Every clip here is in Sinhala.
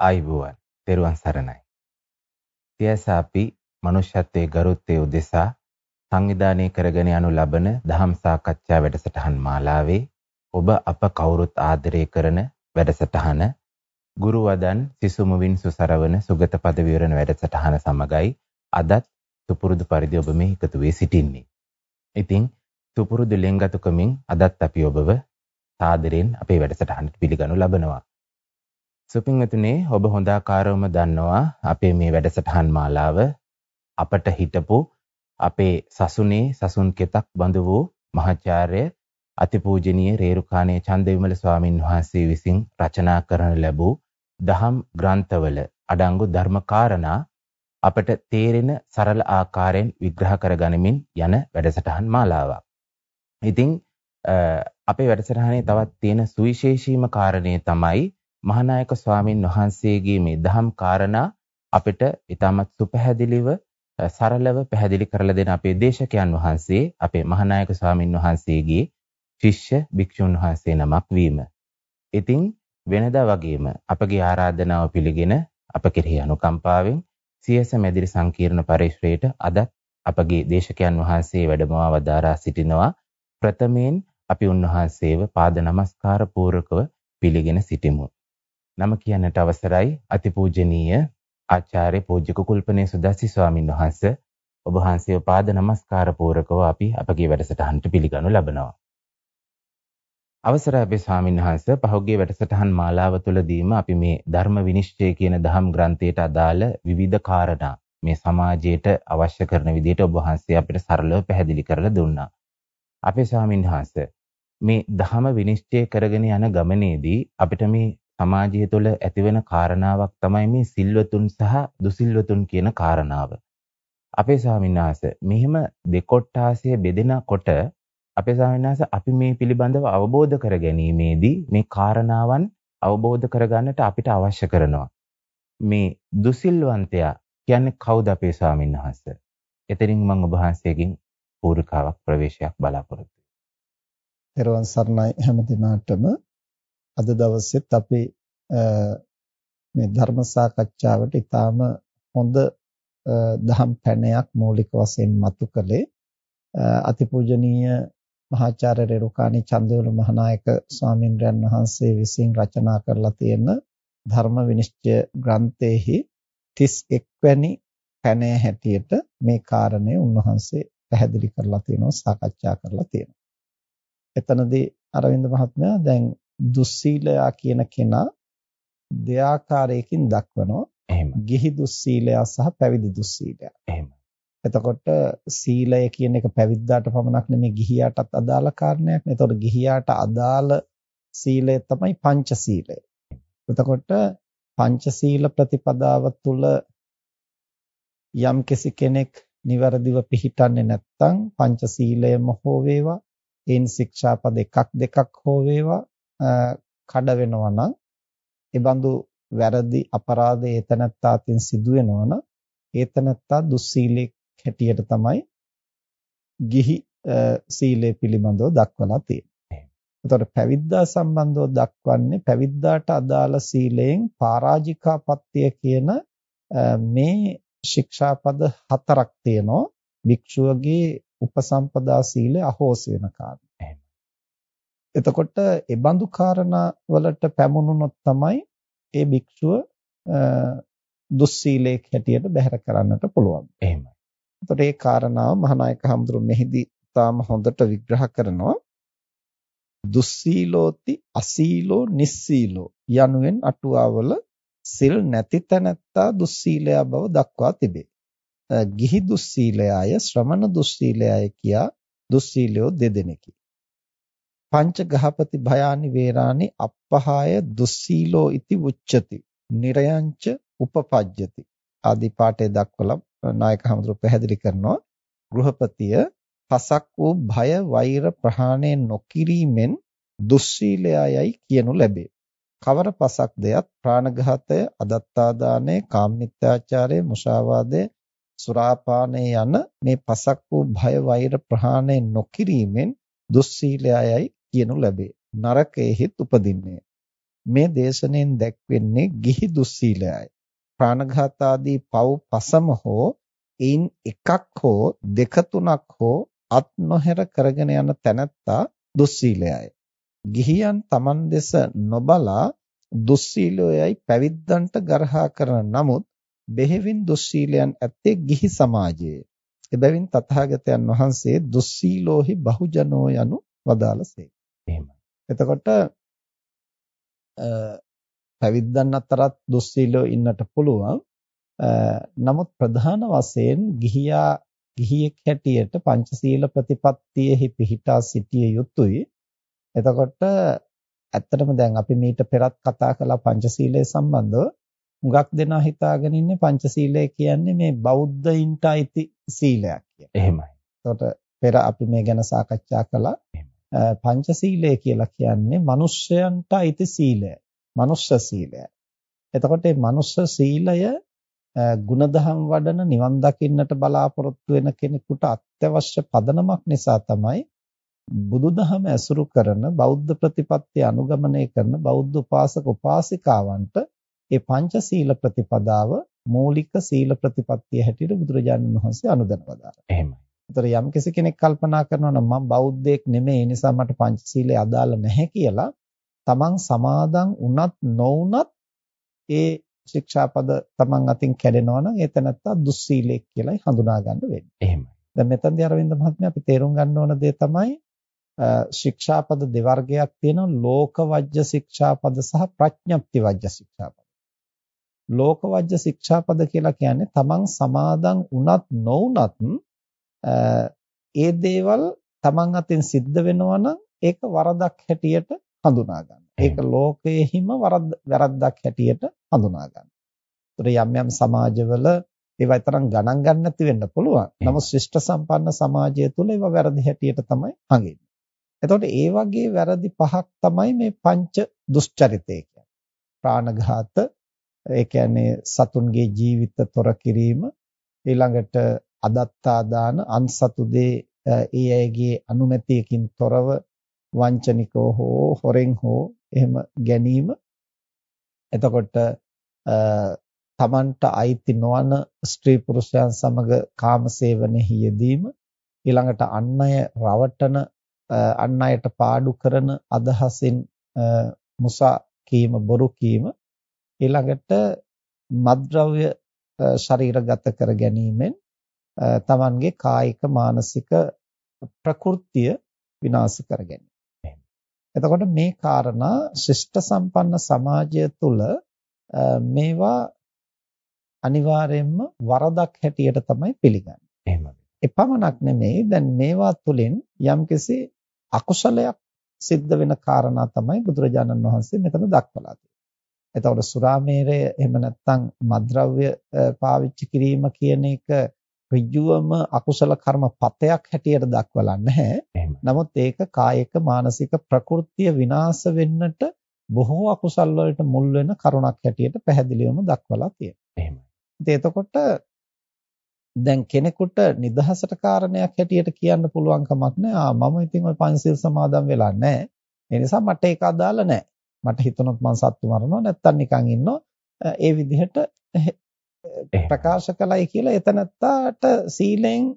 ආයිබුවන් තෙරුවන් සරණයි. සියස අපි මනුෂ්‍යත්වයේ ගරුත්වයේ උදෙසා සංවිධානය කරගෙන යනු ලබන දහම් සාකච්ඡා වැඩසටහන් මාලාවේ ඔබ අප කවුරුත් ආදරය කරන වැඩසටහන ගුරු වදන් සිසුමුවින් සුසරවන සුගත පද විවරණ වැඩසටහන සමගයි අදත් සුපුරුදු පරිදි ඔබ මේ එකතු වී සිටින්නේ. ඉතින් සුපුරුදු ලෙන්ගතුකමින් අදත් අපි ඔබව සාදරයෙන් අපේ වැඩසටහනට පිළිගනු ලබනවා. සුපින්වතුනි ඔබ හොඳාකාරවම දන්නවා අපේ මේ වැඩසටහන් මාලාව අපට හිටපු අපේ සසුනේ සසුන් කෙතක් බඳු වූ මහාචාර්ය අතිපූජනීය රේරුකාණේ චන්දවිමල ස්වාමින් වහන්සේ විසින් රචනා කරන ලැබූ දහම් ග්‍රන්ථවල අඩංගු ධර්මකාරණා අපට තේරෙන සරල ආකාරයෙන් විග්‍රහ කරගනිමින් යන වැඩසටහන් මාලාවක්. ඉතින් අපේ වැඩසටහනේ තවත් තියෙන සුවිශේෂීම කාරණේ තමයි මහානායක ස්වාමින් වහන්සේගේ මේ දහම් කාරණා අපිට ඊටමත් සුපැහැදිලිව සරලව පැහැදිලි කරලා දෙන අපේ දේශකයන් වහන්සේ අපේ මහානායක ස්වාමින් වහන්සේගේ ශිෂ්‍ය භික්ෂුන් වහන්සේ නමක් වීම. ඉතින් වෙනදා වගේම අපගේ ආරාධනාව පිළිගෙන අප කෙරෙහි අනුකම්පාවෙන් සියස මැදිරි සංකීර්ණ පරිශ්‍රයට අදත් අපගේ දේශකයන් වහන්සේ වැඩමවා වදාරා සිටිනවා ප්‍රථමයෙන් අපි උන්වහන්සේව පාද නමස්කාර පූර්වකව පිළිගෙන සිටිමු. නම කියන්නට අවසරයි අතිපූජනීය ආචාර්ය පූජ්‍ය කුකුල්පනේ සුදස්සි ස්වාමින් වහන්සේ ඔබ වහන්සේව පාද නමස්කාර පූරකව අපි අපගේ වැඩසටහනට පිළිගනු ලබනවා. අවසරයි අපේ ස්වාමින් වහන්සේ පහුගිය වැඩසටහන් මාලාව තුළදීම අපි මේ ධර්ම විනිශ්චය කියන දහම් ග්‍රන්ථයට අදාළ විවිධ කාරණා මේ සමාජයට අවශ්‍ය කරන විදිහට ඔබ වහන්සේ අපිට සරලව පැහැදිලි කරලා දුන්නා. අපේ ස්වාමින් වහන්සේ මේ ධහම විනිශ්චය කරගෙන යන ගමනේදී අපිට මේ සමාජය තුළ ඇතිවෙන කාරණාවක් තමයි මේ සිල්වතුන් සහ දුසිල්වතුන් කියන කාරණාව. අපේ ස්වාමීන් වහන්සේ මෙහිම දෙකොට්ටාසය බෙදෙනකොට අපේ ස්වාමීන් වහන්සේ අපි මේ පිළිබඳව අවබෝධ කර ගැනීමේදී මේ කාරණාවන් අවබෝධ කරගන්නට අපිට අවශ්‍ය කරනවා. මේ දුසිල්වන්තයා කියන්නේ කවුද අපේ ස්වාමීන් වහන්සේ? එතනින් මම ඔබ වහන්සේගෙන් පූර්විකාවක් ප්‍රවේශයක් බලාපොරොත්තු වෙනවා. ඊළඟ සර්ණයි හැම දිනාටම අද දවසෙත් අපි මේ ධර්ම සාකච්ඡාවට ඊටාම හොඳ දහම් පැනයක් මූලික වශයෙන් මතු කළේ අතිපූජනීය මහාචාර්ය රේරුකාණී චන්දවල මහානායක ස්වාමින්ද්‍රයන් වහන්සේ විසින් රචනා කරලා තියෙන ධර්ම විනිශ්චය ග්‍රන්ථයේහි 31 වැනි පැනය හැටියට මේ කාරණය උන්වහන්සේ පැහැදිලි කරලා තියෙනවා සාකච්ඡා කරලා තියෙනවා. එතනදී අරවින්ද මහත්මයා දැන් දුස්සීලයා කියන කෙනා දෙආකාරයකින් දක්වනවා. එහෙම. ගිහි දුස්සීලයා සහ පැවිදි දුස්සීලයා. එහෙම. එතකොට සීලය කියන එක පැවිද්දාට පමණක් නෙමෙයි ගිහියාටත් අදාළ කාරණයක්. එතකොට ගිහියාට අදාළ සීලය තමයි පංචශීලය. එතකොට පංචශීල ප්‍රතිපදාව තුළ යම් කෙනෙක් નિවරදිව පිළිටන්නේ නැත්නම් පංචශීලයම හෝ වේවා ඒන් ශික්ෂාපද එකක් දෙකක් හෝ වේවා කඩ වෙනවා නම් ඒ බඳු වැරදි අපරාධ ඒතනත්තාටින් සිදු වෙනවා නම් ඒතනත්තා දුස්සීලෙක් හැටියට තමයි ගිහි සීලය පිළිබඳව දක්වලා තියෙන්නේ. එතකොට පැවිද්දා සම්බන්ධව දක්වන්නේ පැවිද්දාට අදාළ සීලයෙන් පරාජිකාපත්‍ය කියන මේ ශික්ෂාපද හතරක් තියෙනවා. භික්ෂුවගේ උපසම්පදා සීලය අහෝසි වෙන කාරණා. එතකොට ඒ බඳු කාරණා වලට පැමුණුනොත් තමයි ඒ භික්ෂුව දුස්සීලයක් හැටියට බැහැර කරන්නට පුළුවන්. එහෙමයි. එතකොට ඒ කාරණාව මහානායක හඳුරු මෙහිදී තාම හොඳට විග්‍රහ කරනවා. දුස්සීලෝති අසීලෝ නිස්සීලෝ යනුවෙන් අටුවාවල සිල් නැති තැනැත්තා දුස්සීලයා බව දක්වා තිබේ. ගිහි දුස්සීලයාය ශ්‍රමණ දුස්සීලයාය කියා දුස්සීලයෝ දෙදෙනෙකි. පංච ගහපති භයානි වේරානි අප්පහාය දුස්සීලෝ ඉති උච්චති. නිරයංච උපපජ්ජති. ආදී පාඨය දක්වලා නායක හමුදුර පැහැදිලි කරනවා. ගෘහපතිය පසක් වූ භය වෛර ප්‍රහාණය නොකිරීමෙන් දුස්සීලයයි කියනු ලැබේ. කවර පසක් දෙයත් ප්‍රාණඝාතය අදත්තාදානය කාමමිත්‍යාචාරය මුශාවාදය සුරාපානය යන මේ පසක් වූ භය වෛර ප්‍රහාණය නොකිරීමෙන් දුස්සීලයයි කියනු ලැබේ. නරකයේහිත් උපදින්නේ. මේ දේශනෙන් දැක්වෙන්නේ ගිහි දුස්සීලයයි. ප්‍රාණඝාත ආදී පව් පසම හෝ එයින් එකක් හෝ දෙක තුනක් හෝ අත් නොහැර කරගෙන යන තැනැත්තා දුස්සීලයයි. ගිහියන් Taman දෙස නොබලා දුස්සීලයයි පැවිද්දන්ට ගරහා කරන නමුත් බෙහෙවින් දුස්සීලයන් ඇත්තේ ගිහි සමාජයේ. එබැවින් තථාගතයන් වහන්සේ දුස්සීලෝහි බහුජනෝ යනු වදාළසේ. එහෙමයි. එතකොට පැවිද්දන් අතරත් දුස්සීලෝ ඉන්නට පුළුවන්. නමුත් ප්‍රධාන වශයෙන් ගිහියා ගිහියෙක් හැටියට පංචශීල ප්‍රතිපත්තියෙහි පිහිටා සිටිය යුතුයි. එතකොට ඇත්තටම දැන් අපි මීට පෙරත් කතා කළා පංචශීලය සම්බන්ධව හුඟක් දෙනා හිතාගෙන ඉන්නේ පංචශීලය කියන්නේ මේ බෞද්ධයින්ට අයිති සීලයක් කියලා. එහෙමයි. එතකොට පෙර අපි මේ ගැන සාකච්ඡා කළා. පංචශීලය කියලා කියන්නේ මිනිස්යන්ට අයිති සීලය. මනුෂ්‍ය සීලය. එතකොට මේ මනුෂ්‍ය සීලය ಗುಣධම් වඩන නිවන් දකින්නට බලාපොරොත්තු වෙන කෙනෙකුට අත්‍යවශ්‍ය පදනමක් නිසා තමයි බුදුදහම ඇසුරු කරන බෞද්ධ ප්‍රතිපත්තිය අනුගමනය කරන බෞද්ධ උපාසක උපාසිකාවන්ට ඒ පංචශීල ප්‍රතිපදාව මූලික සීල ප්‍රතිපත්තිය හැටියට බුදුරජාණන් වහන්සේ අනුදැන වදාළා. එහෙමයි. ඒතර යම් කෙනෙක් කල්පනා කරනවා නම් මම බෞද්ධයෙක් නෙමෙයි ඒ නිසා මට පංචශීලය අදාළ නැහැ කියලා තමන් සමාදන් වුණත් නොවුණත් ඒ ශික්ෂාපද තමන් අතින් කැඩෙනවා නම් ඒ තැනත්තා දුස්සීලෙක් කියලායි හඳුනා ගන්න වෙන්නේ. එහෙමයි. දැන් මෙතනදී අරවින්ද මහත්මයා අපි තේරුම් ගන්න ඕන දේ තමයි ශික්ෂාපද දෙවර්ගයක් තියෙනවා ලෝකවජ්‍ය ශික්ෂාපද සහ ප්‍රඥප්ති වජ්‍ය ශික්ෂාපද. ලෝකවජ්‍ය ශික්ෂාපද කියලා කියන්නේ තමන් සමාදන් වුණත් නොවුණත් ඒ දේවල් තමන් අතින් සිද්ධ වෙනවා නම් ඒක වරදක් හැටියට හඳුනා ගන්න. ඒක ලෝකයේහිම වැරද්දක් හැටියට හඳුනා ගන්න. ඒතර යම් යම් සමාජවල ඒවා තරම් ගණන් ගන්න නැති වෙන්න පුළුවන්. නමුත් ශිෂ්ට සම්පන්න සමාජය තුළ ඒවා වැරදි හැටියට තමයි හංගෙන්නේ. එතකොට ඒ වගේ වැරදි පහක් තමයි මේ පංච දුෂ්චරිතය කියන්නේ. ප්‍රාණඝාත, ඒ කියන්නේ සතුන්ගේ ජීවිත තොර කිරීම ඊළඟට අදත්තා දාන අන්සතු දේ ඒ අයගේ අනුමැතියකින් තොරව වංචනිකව හෝ හොරෙන් හෝ එහෙම ගැනීම. එතකොට තමන්ට අයිති නොවන ස්ත්‍රී පුරුෂයන් සමග කාමසේවනයේ යෙදීම ඊළඟට අන් අය රවටන අන් අයට පාඩු කරන අදහසින් මුසා කීම බොරු කීම ඊළඟට මද්ද්‍රව්‍ය ශරීරගත කර ගැනීමෙන් තමන්ගේ කායික මානසික ප්‍රകൃතිය විනාශ කර ගැනීම. එතකොට මේ කාරණා ශිෂ්ට සම්පන්න සමාජය තුළ මේවා අනිවාර්යයෙන්ම වරදක් හැටියට තමයි පිළිගන්නේ. එහෙමයි. එපමණක් නෙමෙයි දැන් මේවා තුළින් යම්කිසි අකුසලයක් සිද්ධ වෙන කාරණා තමයි බුදුරජාණන් වහන්සේ මෙතන දක්වලා තියෙන්නේ. එතකොට සුරාමේරය එහෙම නැත්නම් මද්ද්‍රව්‍ය පාවිච්චි කිරීම කියන එක ඍජුවම අකුසල කර්ම පතයක් හැටියට දක්වලා නැහැ. නමුත් ඒක කායික මානසික ප්‍රകൃතිය විනාශ වෙන්නට බොහෝ අකුසල් වලට මුල් වෙන කරුණක් හැටියට පැහැදිලිවම දක්වලා තියෙනවා. එහෙමයි. එතකොට දැන් කෙනෙකුට නිදහසට කාරණයක් හැටියට කියන්න පුළුවන් කමක් නැහැ. ආ මම ඉතින් ওই පංචශීල් සමාදන් වෙලා නැහැ. ඒ නිසා මට ඒක අදාළ නැහැ. මට හිතුණොත් මං සත්තු මරනවා නැත්තම් නිකන් ඉන්නවා. ඒ විදිහට ප්‍රකාශ කළයි කියලා එතනත්තාට සීලෙන්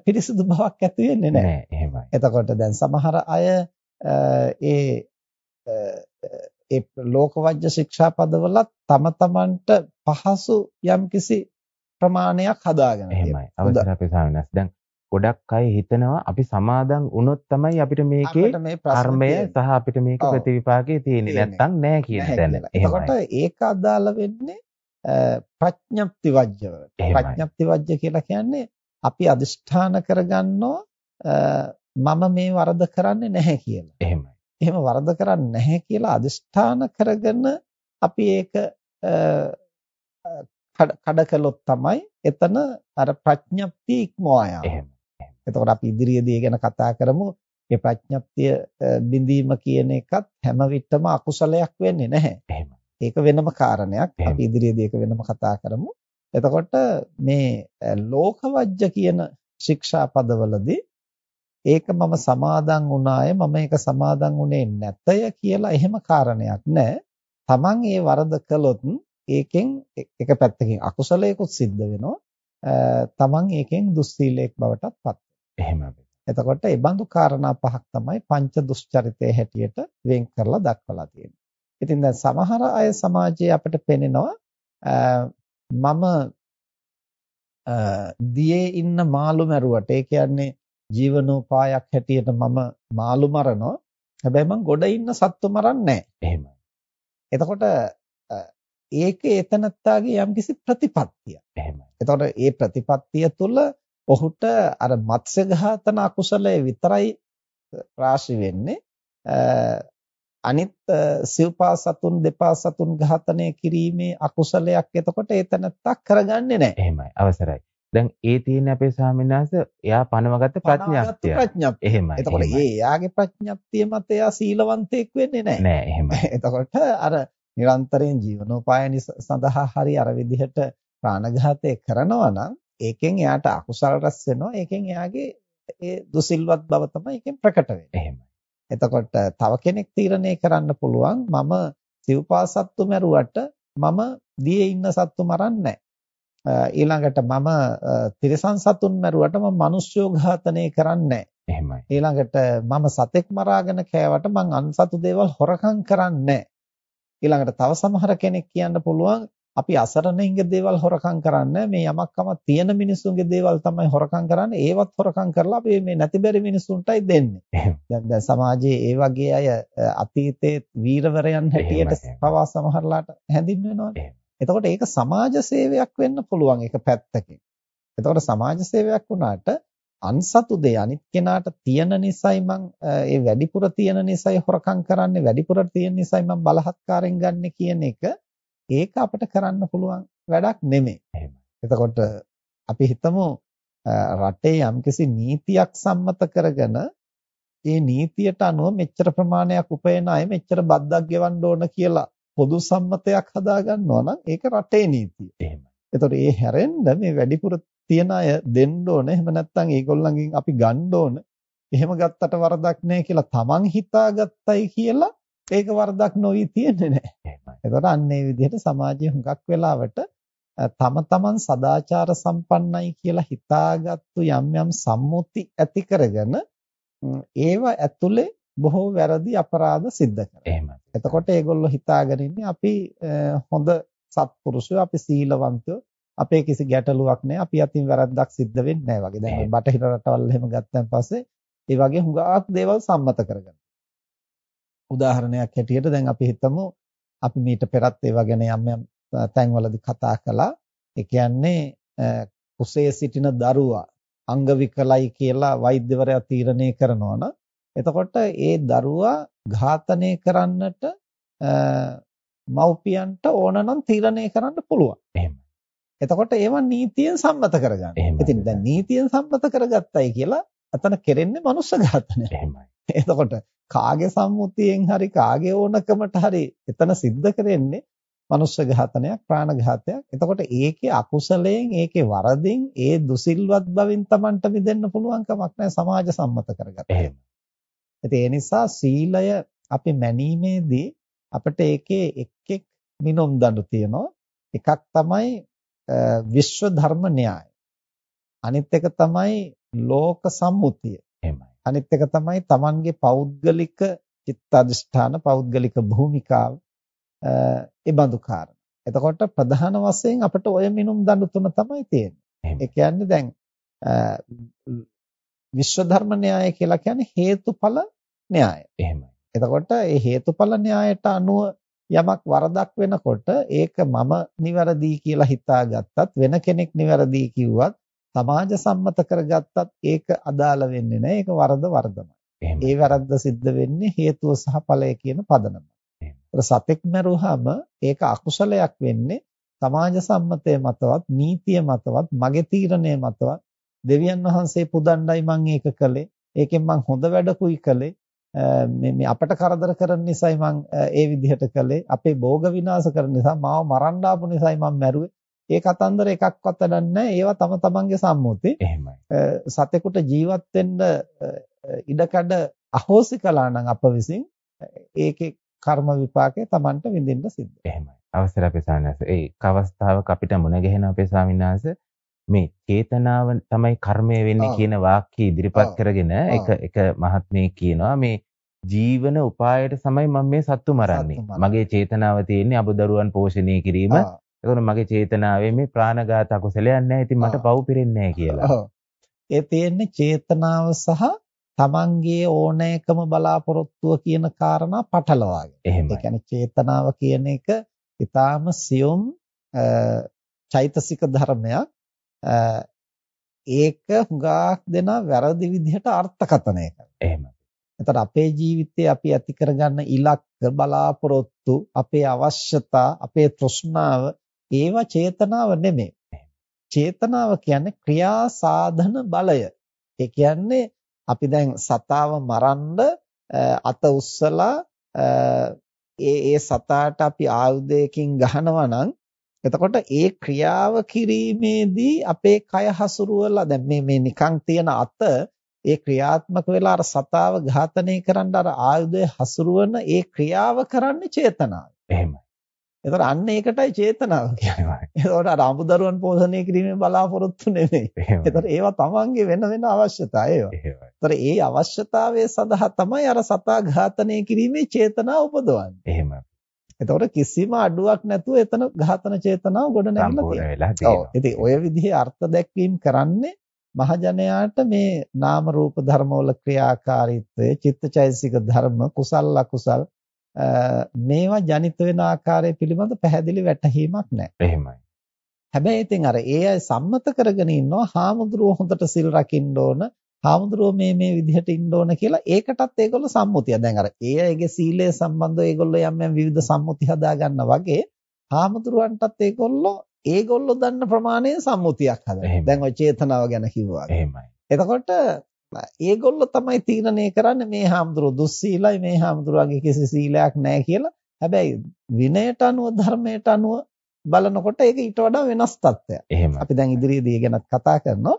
පිරිසිදු බවක් ඇති වෙන්නේ නැහැ. එහෙමයි. එතකොට දැන් සමහර අය ඒ ඒ ලෝකවජ්‍ය ශික්ෂා පදවලත් තම තමන්ට පහසු යම්කිසි ප්‍රමාණයක් හදාගෙන එහෙමයි. අවසර අපේ ස්වාමීන් දැන් ගොඩක් අය හිතනවා අපි සමාදන් වුණොත් තමයි අපිට මේකේ කර්මය සහ අපිට මේක ප්‍රතිවිපාකයේ තියෙන්නේ. නැත්නම් නෑ කියන තැන. එතකොට ඒක අදාළ වෙන්නේ ප්‍රඥප්ති වජ්‍ය වලට. ප්‍රඥප්ති වජ්‍ය කියලා කියන්නේ අපි අදිෂ්ඨාන කරගන්නවා මම මේ වරද කරන්නේ නැහැ කියලා. එහෙමයි. එහෙම වරද කරන්නේ නැහැ කියලා අදිෂ්ඨාන කරගෙන අපි ඒක කඩ කළොත් තමයි එතන අර ප්‍රඥප්තිය ඉක්මවා යන්නේ. එතකොට අපි ඉදිරියේදී ගැන කතා කරමු. මේ ප්‍රඥප්තිය බිඳීම කියන එකත් හැම විටම අකුසලයක් වෙන්නේ නැහැ. ඒක වෙනම කාරණයක්. අපි ඉදිරියේදී ඒක වෙනම කතා කරමු. එතකොට මේ ලෝකවජ්‍ය කියන ශික්ෂා පදවලදී ඒක මම සමාදන් වුණාය මම ඒක සමාදන් වුණේ නැතය කියලා එහෙම කාරණයක් නැහැ. තමන් ඒ වරද කළොත් ඒකෙන් එක පැත්තකින් අකුසලයකුත් සිද්ධ වෙනවා. තමන් ඒකෙන් දුස්සීලයක් බවටත් පත් වෙනවා. එතකොට ඒ බඳු කාරණා පහක් තමයි පංච දුස්චරිතයේ හැටියට වෙන් කරලා දක්වලා තියෙන්නේ. ඉතින් දැන් සමහර අය සමාජයේ අපිට පෙනෙනවා මම දියේ ඉන්න මාළු මරුවට ඒ කියන්නේ ජීවනෝපායක් හැටියට මම මාළු මරනවා. හැබැයි මං ගොඩ ඉන්න සත්තු මරන්නේ නැහැ. එහෙමයි. එතකොට ඒකේ එතනත්තාගේ යම්කිසි ප්‍රතිපත්තියක්. එහෙමයි. එතකොට ඒ ප්‍රතිපත්තිය තුළ ඔහුට අර මත්ස්‍ය ඝාතන අකුසලයේ විතරයි රාශි වෙන්නේ. අනිත් සිව්පා සතුන් දෙපා සතුන් ඝාතනය කිරීමේ අකුසලයක් එතකොට ඒතනත්තක් කරගන්නේ නැහැ. එහෙමයි. අවසරයි. දැන් ඒ තියෙන අපේ ස්වාමිනාස එයා පනවගත්ත ප්‍රඥාක්තිය. ප්‍රඥාප්තිය. එහෙමයි. එතකොට ඒ එයාගේ ප්‍රඥාප්තිය මත එයා සීලවන්තයෙක් වෙන්නේ නැහැ. නෑ එහෙමයි. එතකොට අර නිරන්තරයෙන් ජීවනෝපාය සඳහා හරි අර විදිහට ප්‍රාණඝාතය කරනවා නම් ඒකෙන් එයාට අකුසල රැස් වෙනවා. ඒකෙන් එයාගේ ඒ දුසිල්වත් බව තමයි ඒකෙන් ප්‍රකට වෙන්නේ. එහෙමයි. එතකොට තව කෙනෙක් තීරණය කරන්න පුළුවන් මම සිව්පා සත්තු මැරුවට මම දියේ ඉන්න සත්තු මරන්නේ ඊළඟට මම තිරිසන් සතුන් මැරුවට මම මිනිස්සු ඝාතනය කරන්නේ එහෙමයි. ඊළඟට මම සතෙක් මරාගෙන කෑවට මං අන්සතු දේවල් හොරකම් කරන්නේ ඊළඟට තව සමහර කෙනෙක් කියන්න පුළුවන් අපි අසරණයින්ගේ දේවල් හොරකම් කරන්නේ මේ යමක්කම තියෙන මිනිසුන්ගේ දේවල් තමයි හොරකම් කරන්නේ. ඒවත් හොරකම් කරලා අපි මේ නැතිබරි මිනිසුන්ටයි දෙන්නේ. දැන් දැන් සමාජයේ ඒ වගේ අය අතීතයේ වීරවරයන් හැටියට පවා සමහරලාට හැඳින්වෙනවානේ. එතකොට ඒක සමාජ සේවයක් වෙන්න පුළුවන් එක පැත්තකින්. එතකොට සමාජ සේවයක් වුණාට අන්සතු දේ අනිත් කෙනාට තියෙන නිසයි මං ඒ වැඩිපුර තියෙන නිසයි හොරකම් කරන්නේ වැඩිපුර තියෙන නිසයි මං බලහත්කාරයෙන් ගන්න කියන එක ඒක අපිට කරන්න පුළුවන් වැඩක් නෙමෙයි. එතකොට අපි හිතමු රටේ යම්කිසි නීතියක් සම්මත කරගෙන ඒ නීතියට අනුව මෙච්චර ප්‍රමාණයක් උපයන අය මෙච්චර බද්දක් ගෙවන්න ඕන කියලා පොදු සම්මතයක් හදාගන්නවා නම් ඒක රටේ නීතිය. එහෙමයි. එතකොට ඒ හැරෙන්න මේ වැඩිපුර තියන අය දෙන්න ඕන. එහෙම නැත්නම් ඒගොල්ලන්ගෙන් අපි ගන්න ඕන. එහෙම ගත්තට වරදක් නැහැ කියලා තමන් හිතාගත්තයි කියලා ඒක වරදක් නොවි තියෙන්නේ නැහැ. එතකොට අන්න ඒ විදිහට සමාජයේ හුඟක් වෙලාවට තම තමන් සදාචාර සම්පන්නයි කියලා හිතාගත්තු යම් යම් සම්මුති ඇති කරගෙන ඒව ඇතුලේ බොහෝ වැරදි අපරාධ සිද්ධ කරනවා. එහෙමයි. එතකොට ඒගොල්ලෝ හිතාගෙන ඉන්නේ අපි හොඳ සත්පුරුෂයෝ අපි සීලවන්තයෝ අපේ කිසි ගැටලුවක් නැහැ අපි අතින් වැරද්දක් සිද්ධ වෙන්නේ නැහැ වගේ. දැන් බටහිර රටවල් එහෙම ගත්තන් පස්සේ ඒ වගේ හුඟක් දේවල් සම්මත කරගන්න. උදාහරණයක් හැටියට දැන් අපි හිතමු අපි මීට පෙරත් ඒවා ගැන යම් යම් තැන්වලදී කතා කළා. ඒ කියන්නේ කුසේ සිටින දරුවා අංග විකලයි කියලා වෛද්‍යවරයා තීරණය කරනවා නම් එතකොට ඒ දරුවා ඝාතනය කරන්නට මව්පියන්ට ඕන නම් තීරණය කරන්න පුළුවන්. එහෙම. එතකොට ඒවා නීතියෙන් සම්මත කරගන්න. ඉතින් දැන් නීතියෙන් සම්මත කරගත්තයි කියලා අතන කෙරෙන්නේ මනුස්ස ඝාතනය. එහෙමයි. එතකොට කාගේ සම්මුතියෙන් හරි කාගේ ඕනකමට හරි එතන සිද්ධ කරන්නේ මනුෂ්‍ය ඝාතනයක් ප්‍රාණ ඝාතයක්. එතකොට ඒකේ අකුසලයෙන් ඒකේ වරදින් ඒ දුසිල්වත් බවින් Tamanට මිදෙන්න පුළුවන් කමක් නැහැ සමාජ සම්මත කරගත්තා. එහෙම. ඒ නිසා සීලය අපි මැනීමේදී අපිට ඒකේ එක් එක් මිනුම් දඬු තියෙනවා. එකක් තමයි විශ්ව ධර්ම න්‍යාය. අනිත් එක තමයි ලෝක සම්මුතිය. එහෙමයි. අනිත් එක තමයි Tamanගේ පෞද්ගලික චිත්තඅදිෂ්ඨාන පෞද්ගලික භූමිකාව ඒ බඳු කාරණා. එතකොට ප්‍රධාන වශයෙන් අපිට ඔය මිනුම් දඬු තුන තමයි තියෙන්නේ. ඒ කියන්නේ දැන් විශ්ව ධර්ම න්‍යාය කියලා කියන්නේ හේතුඵල න්‍යාය. එහෙමයි. එතකොට මේ හේතුඵල න්‍යායට අනුව යමක් වරදක් වෙනකොට ඒක මම නිවැරදි කියලා හිතාගත්තත් වෙන කෙනෙක් නිවැරදි කිව්වත් සමාජ සම්මත කරගත්තත් ඒක අදාළ වෙන්නේ නැහැ. ඒක වරද වරදමයි. ඒ වැරද්ද සිද්ධ වෙන්නේ හේතුව සහ ඵලය කියන පදනම. ඒතර සතෙක් මරුවාම ඒක අකුසලයක් වෙන්නේ සමාජ සම්මතය මතවත්, නීතිය මතවත්, මගේ තීරණය මතවත් දෙවියන් වහන්සේ පුදණ්ඩයි මම ඒක කළේ. ඒකෙන් මං හොඳ වැඩකුයි කළේ. මේ මේ අපට කරදර කරන නිසායි මං ඒ විදිහට කළේ. අපේ භෝග විනාශ කරන නිසා මාව මරන්න ආපු නිසායි මං මැරුවේ. ඒ කතන්දර එකක්වත් වැඩක් නැහැ. ඒවා තම තමන්ගේ සම්මුති. එහෙමයි. සතෙකුට ජීවත් වෙන්න ඉඩකඩ අහෝසි කළා නම් අප විසින් ඒකේ කර්ම විපාකේ Tamanට විඳින්න සිද්ධ එහෙමයි. අවසර අපේ ස්වාමීන් වහන්සේ. ඒ කවස්තාවක අපිට මුණ ගැහෙන අපේ ස්වාමීන් වහන්සේ මේ චේතනාව තමයි කර්මය වෙන්නේ කියන වාක්‍ය ඉදිරිපත් කරගෙන එක එක මහත්මයෙක් කියනවා මේ ජීවන උපායයට තමයි මම මේ සත්තු මරන්නේ. මගේ චේතනාව තියෙන්නේ අබදරුවන් පෝෂණය කිරීම. ඒකෝන මගේ චේතනාවේ මේ ප්‍රාණඝාත අකුසලයක් නැහැ. ඉතින් මට පව් පිරෙන්නේ නැහැ කියලා. ඒ තියෙන්නේ චේතනාව සහ තමන්ගේ ඕනෑකම බලාපොරොත්තුව කියන කාරණා පටලවාගෙන. ඒ කියන්නේ චේතනාව කියන එක ඊටාම සියුම් චෛතසික ධර්මයක්. ඒක හුඟක් දෙනා වැරදි විදිහට අර්ථකථනය කරනවා. එහෙමයි. එතකොට අපේ ජීවිතේ අපි ඇති කරගන්න ඉලක්ක බලාපොරොත්තු අපේ අවශ්‍යතා අපේ තෘෂ්ණාව ඒවා චේතනාව නෙමෙයි. චේතනාව කියන්නේ ක්‍රියා සාධන බලය. ඒ කියන්නේ අපි දැන් සතාව මරන්න අත උස්සලා ඒ ඒ සතාට අපි ආයුධයකින් ගහනවා නම් එතකොට ඒ ක්‍රියාව කිරීමේදී අපේ කය හසුරුවලා දැන් මේ මේ නිකන් තියෙන අත ඒ ක්‍රියාත්මක වෙලා අර සතාව ඝාතනය කරන්න අර ආයුධය හසුරුවන ඒ ක්‍රියාව කරන්නේ චේතනාව. එහෙමයි. ඒතර අන්න ඒකටයි චේතනාව කියන්නේ. ඒතකොට අර අමුදරුවන් පෝෂණය කිරීමේ බලාපොරොත්තු නෙමෙයි. ඒතර ඒවා තමන්ගේ වෙන වෙන අවශ්‍යතා ඒවා. ඒතර ඒ අවශ්‍යතාවය සඳහා තමයි අර සතා ඝාතනය කිරීමේ චේතනාව උපදවන්නේ. එහෙමයි. එතකොට කිසිම අඩුවක් නැතුව එතන ඝාතන චේතනාව ගොඩ නැගිලා තියෙනවා. ඉතින් ඔය විදිහේ අර්ථ දැක්වීම කරන්නේ මහජනයාට මේ නාම රූප ධර්මවල ක්‍රියාකාරීත්වය, චිත්තචෛතසික ධර්ම, කුසල අකුසල් මේවා ජනිත වෙන ආකාරය පිළිබඳ පැහැදිලි වැටහීමක් නැහැ. එහෙමයි. හැබැයි ඉතින් අර ඒ අය සම්මත කරගෙන ඉන්නවා හාමුදුරුවෝ හොඳට සිල් රකින්න ඕන, හාමුදුරුවෝ මේ මේ විදිහට ඉන්න ඕන කියලා ඒකටත් ඒගොල්ලෝ සම්මුතිය. දැන් අර ඒ අයගේ සීලය සම්බන්ධව ඒගොල්ලෝ යම් යම් විවිධ සම්මුති හදා ගන්න වගේ හාමුදුරුවන්ටත් ඒගොල්ලෝ ඒගොල්ලෝ දන්න ප්‍රමාණය සම්මුතියක් හදනවා. දැන් ওই චේතනාව ගැන කිව්වා. එහෙමයි. එතකොට ඒගොල්ලෝ තමයි තීරණය කරන්නේ මේ හාමුදුරුවෝ දුස්සීලයි මේ හාමුදුරුවන්ගේ කිසි සීලයක් නැහැ කියලා. හැබැයි විනයට අනුව ධර්මයට අනුව බලනකොට ඒක ඊට වඩා වෙනස් තත්ත්වයක්. අපි දැන් ඉදිරියේදී ගැනත් කතා කරනවා.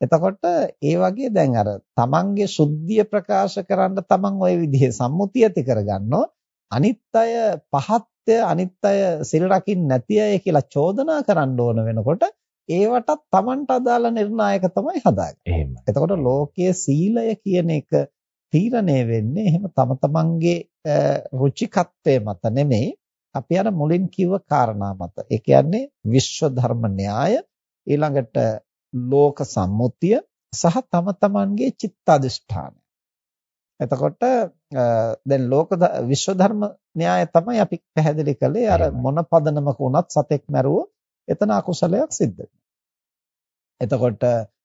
එතකොට ඒ වගේ දැන් අර තමන්ගේ සුද්ධිය ප්‍රකාශ කරන්න තමන් ওই විදිහේ සම්මුතිය ඇති කරගන්නෝ අනිත් අය පහත්ය අනිත් අය සිල් රකින්න නැති අය කියලා චෝදනා කරන්න ඕන වෙනකොට ඒවටත් Tamanට අදාළ නිර්ණායක තමයි හදාගන්නේ. එහෙමයි. එතකොට ලෝකයේ සීලය කියන එක තීරණය වෙන්නේ එහෙම තම තමන්ගේ රුචිකත්වයේ මත නෙමෙයි අපි අර මුලින් කිව්ව කාරණා මත. ඒ කියන්නේ විශ්ව ධර්ම න්‍යාය ඊළඟට ලෝක සම්මුතිය සහ තම තමන්ගේ චිත්තඅදිෂ්ඨානය. එතකොට දැන් ලෝක විශ්ව ධර්ම න්‍යාය තමයි අපි පැහැදිලි කළේ අර මොන පදනමක වුණත් සතෙක් මැරුවොත් එතන අකුසලයක් සිද්ධ එතකොට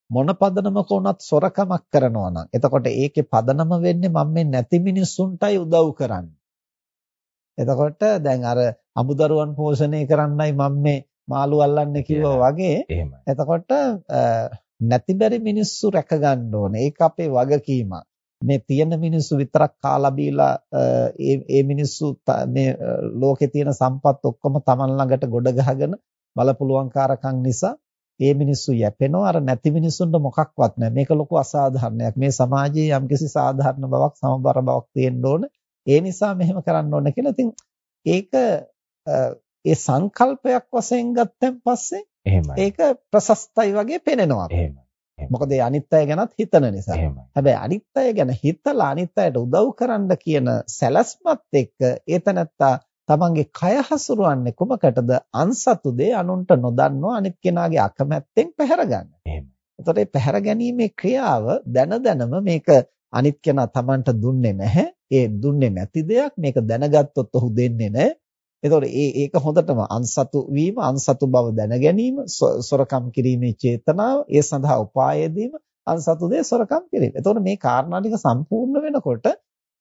මොන පදනමක වුණත් සොරකමක් කරනවා නම් එතකොට ඒකේ පදනම වෙන්නේ මම මේ නැති මිනිස්සුන්ටයි උදව් කරන්නේ. එතකොට දැන් අර අමුදරුවන් පෝෂණය කරන්නයි මම මේ මාළු අල්ලන්නේ කිව්වා වගේ එතකොට නැති බැරි මිනිස්සු රැක ගන්න ඕනේ. ඒක අපේ වගකීමක්. මේ තියෙන මිනිස්සු විතරක් කාලා බීලා ඒ මිනිස්සු මේ ලෝකේ තියෙන සම්පත් ඔක්කොම Taman ළඟට ගොඩ ගහගෙන බලපුලුවන්කාරකම් නිසා ඒ මිනිස්සු යැපෙනවා. අර නැති මිනිස්සුන්ට මොකක්වත් නැහැ. මේක ලොකු අසාධාරණයක්. මේ සමාජයේ යම්කිසි සාධාරණ බවක් සමබර බවක් තියෙන්න ඕන. ඒ නිසා මෙහෙම කරන්න ඕන කියලා ඉතින් ඒක ඒ සංකල්පයක් වශයෙන් ගත්තන් පස්සේ එහෙමයි. ඒක ප්‍රසස්තයි වගේ පේනවා එහෙමයි. මොකද ඒ අනිත් අය ගැනත් හිතන නිසා. හැබැයි අනිත් අය ගැන හිතලා අනිත් අයට උදව් කරන්න කියන සැලැස්මත් එක්ක ඒතනත්තා තමන්ගේ කය හසුරවන්නේ කුමකටද? අන්සතු දේ අනුන්ට නොදන්ව අනිත් කෙනාගේ අකමැත්තෙන් පැහැර ගන්න. එහෙමයි. එතකොට මේ පැහැර ගැනීමේ ක්‍රියාව දැන දැනම මේක අනිත් කෙනා තමන්ට දුන්නේ නැහැ. ඒ දුන්නේ නැති දෙයක් මේක දැනගත්තොත් ඔහු දෙන්නේ නැහැ. එතකොට ඒ ඒක හොඳටම අන්සතු වීම අන්සතු බව දැන ගැනීම සොරකම් කිරීමේ චේතනාව ඒ සඳහා උපාය දීම අන්සතු දේ සොරකම් කිරීම. එතකොට මේ කාරණා ටික සම්පූර්ණ වෙනකොට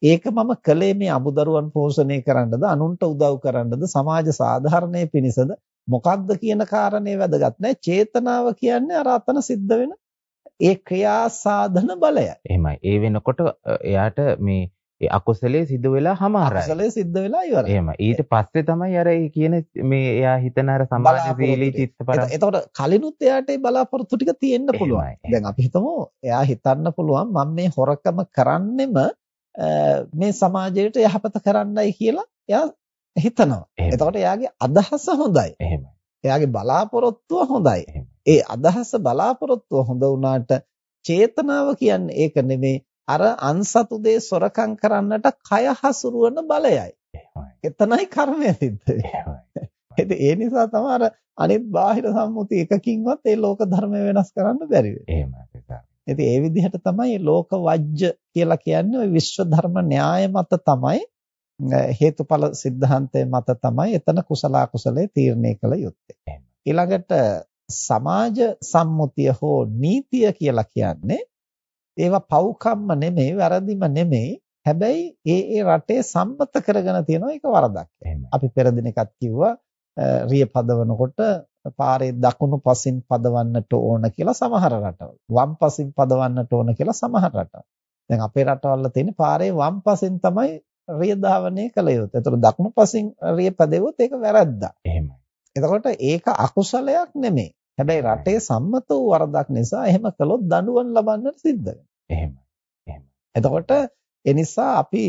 ඒක මම කළේ මේ අමුදරුවන් පෝෂණය කරන්නද අනුන්ට උදව් කරන්නද සමාජ සාධාරණයේ පිණිසද මොකක්ද කියන කාරණේ වැදගත් නැහැ චේතනාව කියන්නේ අර අතන සිද්ධ වෙන ඒ ක්‍රියා සාධන බලය. එහෙමයි. ඒ වෙනකොට එයාට මේ ඒ අකුසලයේ සිද්ධ වෙලා හමාරයි. අකුසලයේ සිද්ධ වෙලා ඉවරයි. එහෙමයි. ඊට පස්සේ තමයි අර ඒ කියන මේ එයා හිතන අර සමාජශීලී චිත්තපර. එතකොට කලිනුත් එයාට ඒ බලාපොරොත්තු ටික තියෙන්න පුළුවන්. දැන් අපි හිතමු එයා හිතන්න පුළුවන් මම මේ හොරකම කරන්නෙම මේ සමාජයට යහපත කරන්නයි කියලා එයා හිතනවා. එතකොට එයාගේ අදහස හොඳයි. එහෙමයි. එයාගේ බලාපොරොත්තුව හොඳයි. ඒ අදහස බලාපොරොත්තුව හොඳ වුණාට චේතනාව කියන්නේ ඒක නෙමේ අර අන්සතු දේ සොරකම් කරන්නට කය හසුරුවන බලයයි. එතනයි කර්මය සිද්ධ වෙන්නේ. ඒ නිසා තමයි අනිත් බාහිර සම්මුති එකකින්වත් ඒ ලෝක ධර්ම වෙනස් කරන්න බැරි වෙන්නේ. ඉතින් ඒ විදිහට තමයි ලෝක වජ්‍ය කියලා කියන්නේ ওই විශ්ව ධර්ම න්‍යාය මත තමයි හේතුඵල સિદ્ધාන්තය මත තමයි එතන කුසල අකුසලයේ තීරණය කළ යුත්තේ. ඊළඟට සමාජ සම්මුතිය හෝ නීතිය කියලා කියන්නේ ඒවා පව්කම්ම නෙමෙයි වැරදිම නෙමෙයි හැබැයි ඒ ඒ රටේ සම්මත කරගෙන තියෙන එක වරදක්. අපි පෙර දිනකත් කිව්වා රිය පදවනකොට පාරේ දකුණු පසින් පදවන්නට ඕන කියලා සමහර රටවල්. වම් පසින් පදවන්නට ඕන කියලා සමහර රටවල්. දැන් අපේ රටවල තියෙන පාරේ වම් පසින් තමයි රිය ධාවනය කළ යුත්තේ. ඒතර දකුණු පසින් රිය පදෙවොත් ඒක වැරද්දා. එහෙමයි. එතකොට ඒක අකුසලයක් නෙමෙයි. හැබැයි රටේ සම්මත වූ වරදක් නිසා එහෙම කළොත් දඬුවම් ලබන්නට සිද්ධ වෙනවා. එහෙමයි. එහෙමයි. එතකොට ඒ නිසා අපි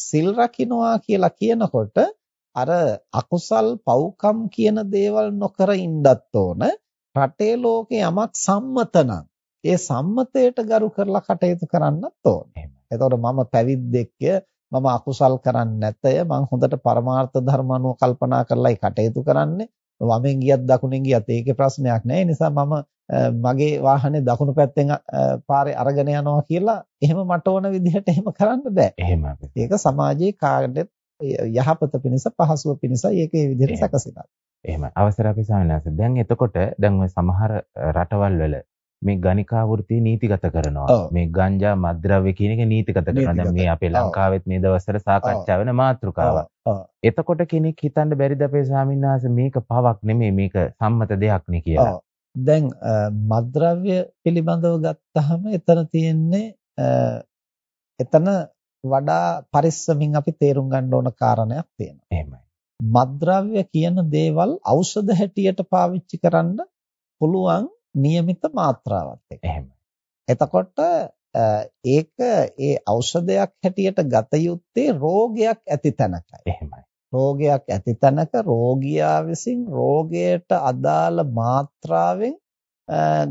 සිල් රකින්නවා කියලා කියනකොට අර අකුසල් පව්කම් කියන දේවල් නොකර ඉන්නත් ඕන රටේ ලෝකේ යමක් සම්මත නම් ඒ සම්මතයට ගරු කරලා කටයුතු කරන්නත් ඕන. එතකොට මම පැවිද්දෙක්ය මම අකුසල් කරන්නේ නැතය මම හොඳට පරමාර්ථ ධර්ම අනුව කල්පනා කරලායි කටයුතු කරන්නේ වමෙන් ගියත් දකුණෙන් ගියත් ඒකේ ප්‍රශ්නයක් නැහැ. නිසා මම මගේ වාහනේ දකුණු පැත්තෙන් පාරේ අරගෙන යනවා කියලා එහෙම මට ඕන විදිහට එහෙම කරන්න බෑ. එහෙම ඒක සමාජයේ කාගෙත් යහපත පිණිස පහසුව පිණිසයි ඒක ඒ විදිහට සැකසෙනවා. එහෙම. අවසර අපි ස්වාමීන් දැන් එතකොට දැන් ඔය සමහර රටවල් වල මේ ගණිකා වෘත්තිය නීතිගත කරනවා. මේ ගංජා මද්ද්‍රව්‍ය කියන එක නීතිගත කරනවා. දැන් මේ අපේ ලංකාවෙත් මේ දවස්වල සාකච්ඡා වෙන මාතෘකාවක්. එතකොට කෙනෙක් හිතන්න බැරිද අපේ ස්වාමීන් වහන්සේ මේක පවක් නෙමෙයි මේක සම්මත දෙයක් නේ කියලා. දැන් මද්ද්‍රව්‍ය පිළිබඳව ගත්තාම එතන තියෙන්නේ එතන වඩා පරිස්සමින් අපි තේරුම් ගන්න ඕන කාරණයක් තියෙනවා. එහෙමයි. මද්ද්‍රව්‍ය කියන දේවල් ඖෂධ හැටියට පාවිච්චි කරන්න පුළුවන් નિયમિત මාත්‍රාවත් එක්ක. එහෙමයි. එතකොට ඒක ඒ ඖෂධයක් හැටියට ගත යුත්තේ රෝගයක් ඇති තැනකයි. එහෙමයි. රෝගයක් ඇති තැනක රෝගියා විසින් රෝගයට අදාළ මාත්‍රාවෙන්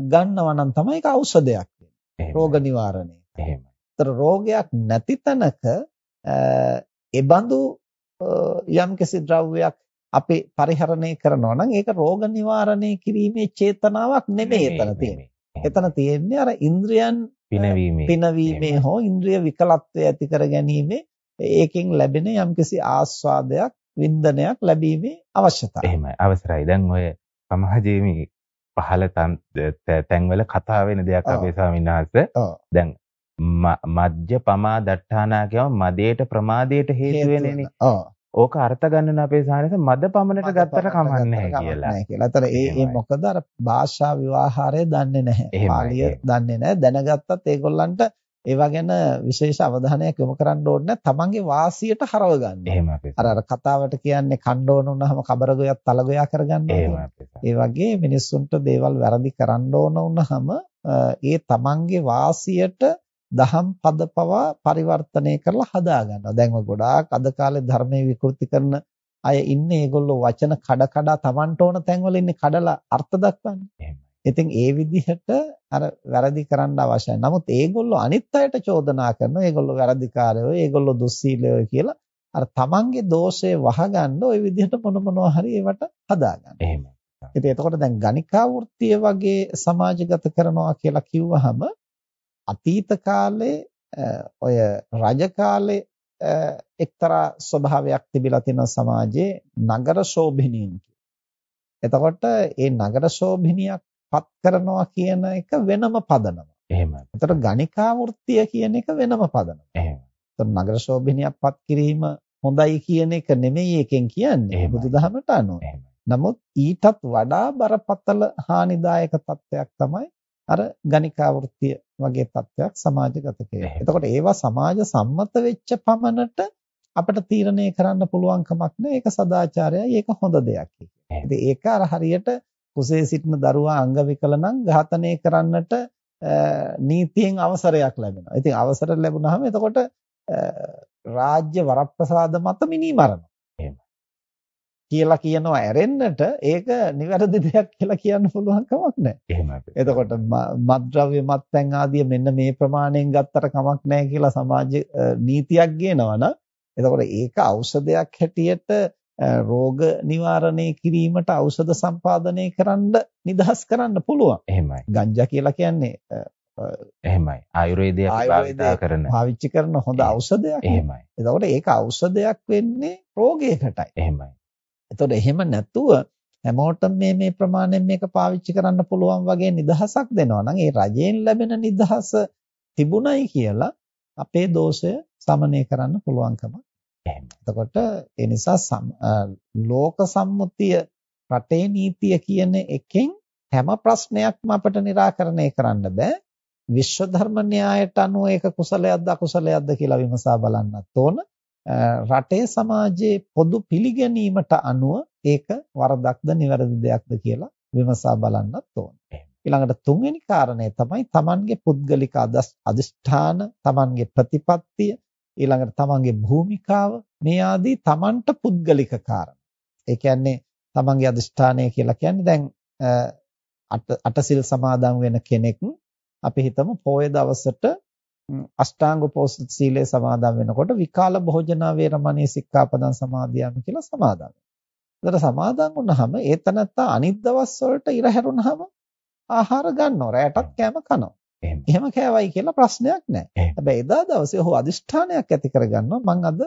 ගන්නවා නම් තමයි ඒක ඖෂධයක් වෙන්නේ. රෝග නිවාරණය. එහෙමයි. ඒතර රෝගයක් නැති තැනක එබඳු යම්කිසි ද්‍රව්‍යයක් අපි පරිහරණය කරනවා නම් ඒක රෝග නිවාරණය කිරීමේ චේතනාවක් නෙමෙයි එතන තියෙන්නේ. එතන තියෙන්නේ අර ඉන්ද්‍රයන් පිනවීමේ පිනවීමේ හෝ ඉන්ද්‍රිය විකලත්වය ඇති කර ගැනීමේ ඒකෙන් ලැබෙන යම්කිසි ආස්වාදයක් වින්දනයක් ලැබීමේ අවශ්‍යතාවය. එහෙමයි. අවසරයි. දැන් ඔය සමාජයේ පහළ තැන්වල කතා වෙන දෙයක් අපේ ස්වාමීන් වහන්සේ. දැන් මජ්ජ පමා දට්ඨානා කියව මදේට ප්‍රමාදයට හේතු වෙනනේ. ඕක අර්ථ ගන්න අපේ සාහනස මද පමණට ගත්තට කමන්නේ නැහැ කියලා. නැහැ කියලා. අතර ඒ ඒ මොකද අර භාෂා විවාහාරය දන්නේ නැහැ. පාලිය දන්නේ නැහැ. දැනගත්තත් ඒගොල්ලන්ට ඒවා ගැන විශේෂ අවධානයක් යොමු කරන්න ඕනේ නැහැ. තමන්ගේ වාසියට හරව ගන්න. එහෙම අපේ. අර අර කතාවට කියන්නේ කණ්ඩ ඕන වුණාම කබරගොයක් තලගොයා කරගන්න ඕනේ. ඒ වගේ මිනිස්සුන්ට දේවල් වැරදි කරන්න ඕන වුණාම ඒ තමන්ගේ වාසියට දහම් පද පවා පරිවර්තනය කරලා හදා ගන්නවා. දැන් ඔය ගොඩාක් අද කාලේ ධර්මයේ විකෘති කරන අය ඉන්නේ ඒගොල්ලෝ වචන කඩ කඩ තමන්ට ඕන තැන්වල ඉන්නේ කඩලා අර්ථ දක්වන්නේ. ඉතින් ඒ විදිහට අර වැරදි කරන්න අවශ්‍යයි. නමුත් ඒගොල්ලෝ අනිත් අයට චෝදනා කරනවා. ඒගොල්ලෝ වැරදිකාරයෝ, ඒගොල්ලෝ දුස්සීලයෝ කියලා අර තමන්ගේ දෝෂය වහගන්න ওই විදිහට මොන මොනවා හරි ඒවට හදාගන්න. එහෙමයි. ඉතින් එතකොට දැන් ගණිකා වෘත්තිය වගේ සමාජගත කරනවා කියලා කිව්වහම අතීත කාලේ ඔය රජ කාලේ එක්තරා ස්වභාවයක් තිබිලා තියෙන සමාජයේ නගර ශෝභිනීන් එතකොට ඒ නගර ශෝභිනියක් පත් කරනවා කියන එක වෙනම පදනම. එහෙමයි. එතකොට ගණිකා වෘත්තිය කියන එක වෙනම පදනම. එහෙමයි. එතකොට නගර ශෝභිනියක් පත් කිරීම හොඳයි කියන එක නෙමෙයි එකෙන් කියන්නේ බුදුදහමට අනුව. නමුත් ඊටත් වඩා බරපතල හානිදායක තත්ත්වයක් තමයි අර ගණිකා වෘත්තිය වගේ තත්ත්වයක් සමාජගත කෙරේ. එතකොට ඒවා සමාජ සම්මත වෙච්ච පමණට අපිට තීරණය කරන්න පුළුවන් කමක් නැහැ. ඒක සදාචාරයයි ඒක හොඳ දෙයක්. ඉතින් ඒක අර හරියට කුසේ සිටින දරුවා අංග විකල නම් ඝාතනය කරන්නට නීතියෙන් අවසරයක් ලැබෙනවා. ඉතින් අවසර ලැබුණාම එතකොට රාජ්‍ය වරප්‍රසාද මත මිනි මරනවා. කියලා කියනවා ඇරෙන්නට ඒක නිවැරදි දෙයක් කියලා කියන්න පුළුවන් කමක් නැහැ. එහෙමයි. එතකොට මත්ද්‍රව්‍ය මත්පැන් ආදිය මෙන්න මේ ප්‍රමාණයෙන් ගත්තට කමක් නැහැ කියලා සමාජ නීතියක් ගේනවනම් එතකොට ඒක ඖෂධයක් හැටියට රෝග නිවාරණය කිරීමට ඖෂධ සම්පාදනය කරන්න නිදහස් කරන්න පුළුවන්. එහෙමයි. ගංජා කියලා කියන්නේ එහෙමයි. ආයුර්වේදය භාවිතා කරන පාවිච්චි කරන හොඳ ඖෂධයක්. එහෙමයි. එතකොට ඒක ඖෂධයක් වෙන්නේ රෝගයකටයි. එහෙමයි. එතකොට එහෙම නැතුව හැමෝටම මේ මේ ප්‍රමාණයෙන් මේක පාවිච්චි කරන්න පුළුවන් වගේ නිදහසක් දෙනවා. නම් ඒ රජයෙන් ලැබෙන නිදහස තිබුණයි කියලා අපේ දෝෂය සමනය කරන්න පුළුවන්කම එතකොට ඒ නිසා ලෝක සම්මුතිය රටේ නීතිය කියන එකෙන් හැම ප්‍රශ්නයක්ම අපිට निराකරණය කරන්න බෑ. විශ්ව ධර්ම න්‍යායට අනුව ඒක කුසලයක්ද අකුසලයක්ද කියලා විමසා බලන්නත් ඕන. රටේ සමාජයේ පොදු පිළිගැනීමට අනුව ඒක වරදක්ද නිවැරදි දෙයක්ද කියලා විමසා බලන්නත් ඕනේ. ඊළඟට තුන්වෙනි කාරණය තමයි Tamanගේ පුද්ගලික අදිෂ්ඨාන, Tamanගේ ප්‍රතිපත්තිය, ඊළඟට Tamanගේ භූමිකාව මේ ආදී Tamanට පුද්ගලික කාරණා. ඒ කියන්නේ Tamanගේ අදිෂ්ඨානය කියලා කියන්නේ දැන් අටසිල් සමාදන් වෙන කෙනෙක් අපි හිතමු පොය දවසට අෂ්ටාංග උපෝසථ සීලය සමාදන් වෙනකොට විකාල භෝජනා වේරමණී සික්ඛාපදං සමාදියාමි කියලා සමාදන් වෙනවා. ඒතර සමාදන් වුණාම ඒ තනත්තා අනිත් දවස් වලට ඉර හැරුණාම ආහාර ගන්නවා. රැටත් කෑම කනවා. එහෙම කෑවයි කියලා ප්‍රශ්නයක් නැහැ. හැබැයි එදා දවසේ ඔහු අදිෂ්ඨානයක් ඇති කරගන්නවා මං අද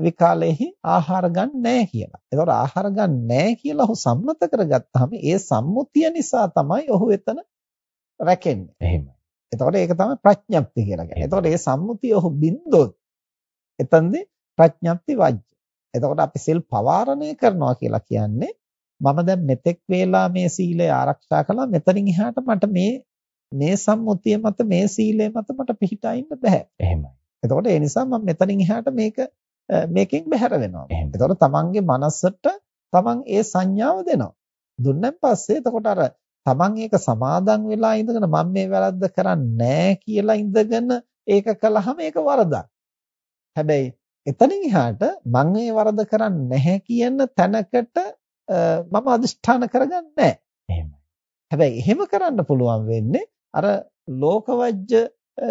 විකාලෙහි ආහාර ගන්න කියලා. ඒතකොට ආහාර ගන්න කියලා ඔහු සම්මත කරගත්තාම ඒ සම්මුතිය නිසා තමයි ඔහු එතන රැකෙන්නේ. එහෙමයි. එතකොට ඒක තමයි ප්‍රඥප්ති කියලා කියන්නේ. එතකොට මේ සම්මුතිය ඔහු බින්දොත් එතනදී ප්‍රඥප්ති වජ්ජ. එතකොට අපි සිල් පවාරණය කරනවා කියලා කියන්නේ මම දැන් මෙතෙක් වේලා මේ සීලය ආරක්ෂා කළා මෙතනින් එහාට මට මේ මේ සම්මුතිය මත මේ සීලය මත මට පිහිටා ඉන්න බෑ. එහෙමයි. එතකොට ඒ නිසා මම මෙතනින් එහාට මේක මේකෙන් බැහැර වෙනවා. එතකොට තමන්ගේ මනසට තමන් ඒ සංඥාව දෙනවා. දුන්නන් පස්සේ එතකොට අර තමන් ඒක සමාදන් වෙලා ඉඳගෙන මම මේ වැරද්ද කරන්නේ කියලා ඉඳගෙන ඒක කළාම ඒක වරදක්. හැබැයි එතනින් එහාට මම මේ වරද කරන්නේ නැහැ කියන තැනකට මම අදිෂ්ඨාන කරගන්නේ නැහැ. හැබැයි එහෙම කරන්න පුළුවන් වෙන්නේ අර ලෝකවජ්‍ය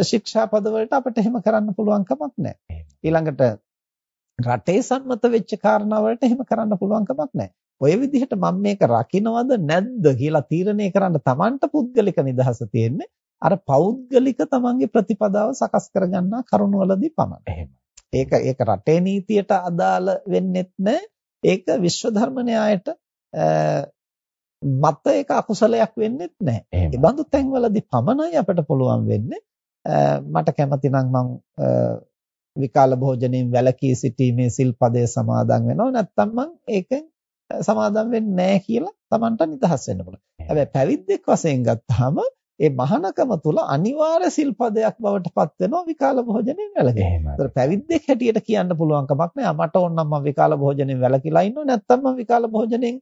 ශික්ෂාපද වලට අපිට එහෙම කරන්න පුළුවන් කමක් නැහැ. ඊළඟට රටේ සම්මත වෙච්ච කාරණා වලට එහෙම කරන්න පුළුවන් කමක් නැහැ. ඔය විදිහට මම මේක රකින්නවද නැද්ද කියලා තීරණය කරන්න Tamanට පුද්ගලික නිදහස තියෙන්නේ අර පෞද්ගලික Tamanගේ ප්‍රතිපදාව සකස් කරගන්නා කරුණවලදී පමණයි. ඒක ඒක රටේ නීතියට අදාළ වෙන්නෙත් නැහැ. ඒක විශ්ව ධර්ම න්‍යායට මත ඒක අකුසලයක් වෙන්නෙත් නැහැ. ඒ බඳු තැන්වලදී පමණයි අපිට පුළුවන් වෙන්නේ මට කැමති නම් මම විකාල භෝජනයෙන් වැළකී සිටීමේ සිල්පදය සමාදන් වෙනවා නැත්නම් මම ඒකෙන් සමාදම් වෙන්නේ නැහැ කියලා Tamanට නිදහස් වෙන්න පුළුවන්. හැබැයි පැවිද්දෙක් වශයෙන් ගත්තාම ඒ මහානකම තුල අනිවාර්ය සිල්පදයක් බවට පත් වෙනවා විකාල භෝජනයෙන් වැළකීම. ඒතර පැවිද්දෙක් හැටියට කියන්න පුළුවන් කමක් නැහැ. මට ඕන නම් මම විකාල භෝජනයෙන් වැළකීලා ඉන්නවා නැත්නම් මම විකාල භෝජනයෙන්